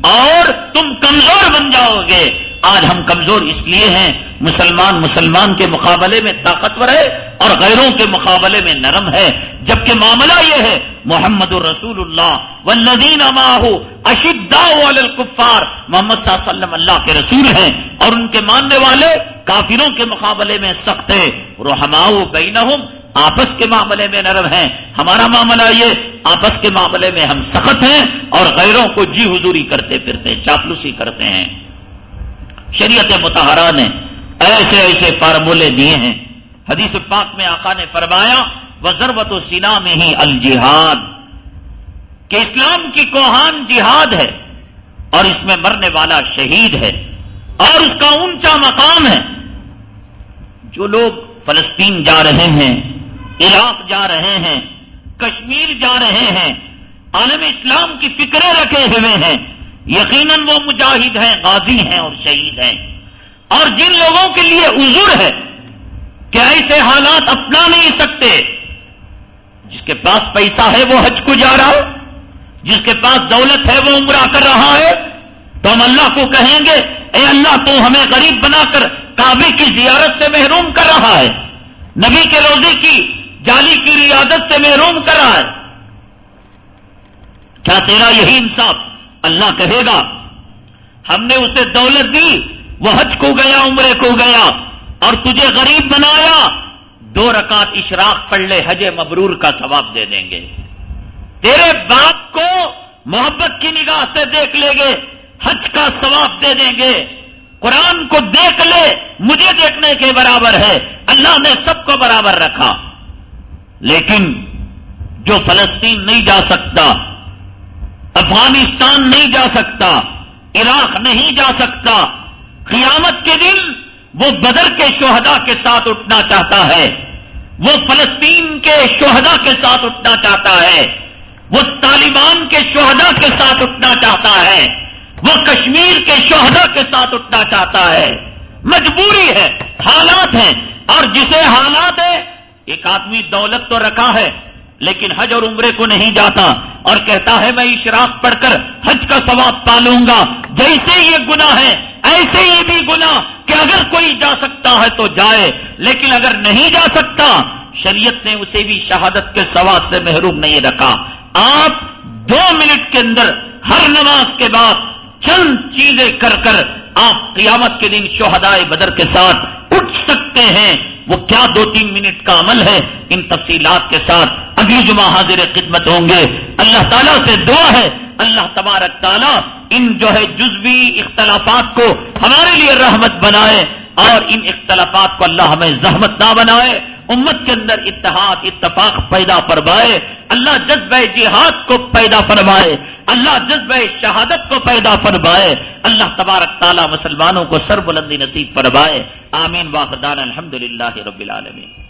اور تم کمزور بن جاؤ گے۔ آج ہم کمزور اس لیے ہیں، مسلمان مسلمان کے مقابلے میں طاقتور ہے اور غیروں کے مقابلے میں نرم ہے۔ جبکہ معاملہ یہ ہے، محمد الرسول اللہ والذین ماہو اشدا الکفار محمد صلی اللہ علیہ وسلم اللہ کے رسول ہیں اور ان کے ماننے والے کافروں کے مقابلے میں سخت ہے رحماؤ بینہم آپس کے معاملے میں نرم ہیں، ہمارا معاملہ یہ، آپس کے معاملے میں ہم سخت ہیں اور غیروں کو جی حضوری کرتے پھرتے، چاپلوسی کرتے ہیں۔ شریعت متحرہ نے ایسے ایسے فارمولے دیے ہیں۔ حدیث پاک میں آقا نے فرمایا وزربت و سینا میں ہی الجہاد کہ اسلام کی کوہان جہاد ہے اور اس میں مرنے والا شہید ہے اور اس کا اونچا مقام ہے۔ جو لوگ فلسطین جا رہے ہیں عراق جا رہے ہیں، کشمیر جا رہے ہیں، عالم اسلام کی فکریں رکھے ہوئے ہیں۔ یقیناً وہ مجاہد ہیں، غازی ہیں اور شہید ہیں۔ اور جن لوگوں کے لیے عذر ہے کہ ایسے حالات اپنا نہیں سکتے، جس کے پاس پیسہ ہے وہ حج کو جا رہا جس کے پاس دولت ہے وہ عمرہ کر رہا ہے، تو ہم اللہ کو کہیں گے، اے اللہ تو ہمیں غریب بنا کر کعبے کی زیارت سے محروم کر رہا ہے۔ نبی کے روزے کی جالی کی ریاضت سے محروم کر کیا تیرا یہی انصاف اللہ کہے گا؟ ہم نے اسے دولت دی، وہ حج کو گیا، عمرے کو گیا، اور تجھے غریب بنایا۔ دو رکعت اشراق پڑھ لے، حج مبرور کا ثواب دے دیں گے۔ تیرے باپ کو محبت کی نگاہ سے دیکھ لیں گے، حج کا ثواب دے دیں گے۔ قرآن کو دیکھ لے، مجھے دیکھنے کے برابر ہے۔ اللہ نے سب کو برابر رکھا۔ لیکن جو فلسطین نہیں جا سکتا، افغانستان نہیں جا سکتا، عراق نہیں جا سکتا، قیامت کے دن وہ بدر کے شہدا کے ساتھ اٹھنا چاہتا ہے، وہ فلسطین کے شہدا کے ساتھ اٹھنا چاہتا ہے، وہ طالبان کے شہدا کے ساتھ اٹھنا چاہتا ہے، وہ کشمیر کے شہدا کے ساتھ اٹھنا چاہتا ہے۔ مجبوری ہے، حالات ہیں اور جسے حالات ہے ایک آدمی دولت تو رکھا ہے، لیکن حج اور عمرے کو نہیں جاتا، اور کہتا ہے میں اشراق پڑھ کر حج کا ثواب پالوں گا۔ جیسے یہ گنا ہے ایسے یہ بھی گنا کہ اگر کوئی جا سکتا ہے تو جائے، لیکن اگر نہیں جا سکتا، شریعت نے اسے بھی شہادت کے ثواب سے محروم نہیں رکھا۔ آپ دو منٹ کے اندر ہر نماز کے بعد چند چیزیں کر کر آپ قیامت کے دن شہدائے بدر کے ساتھ اٹھ سکتے ہیں۔ وہ کیا دو تین منٹ کا عمل ہے؟ ان تفصیلات کے ساتھ اگلی جمعہ حاضر خدمت ہوں گے۔ اللہ تعالیٰ سے دعا ہے۔ اللہ تبارک تعالیٰ ان جو ہے جزوی اختلافات کو ہمارے لیے رحمت بنائے اور ان اختلافات کو اللہ ہمیں زحمت نہ بنائے۔ امت کے اندر اتحاد، اتفاق پیدا فرمائے، اللہ جذبہ جہاد کو پیدا فرمائے، اللہ جذبہ شہادت کو پیدا فرمائے، اللہ تبارک تعالیٰ مسلمانوں کو سر بلندی نصیب فرمائے۔ آمین واقدان الحمد للہ رب العالمین۔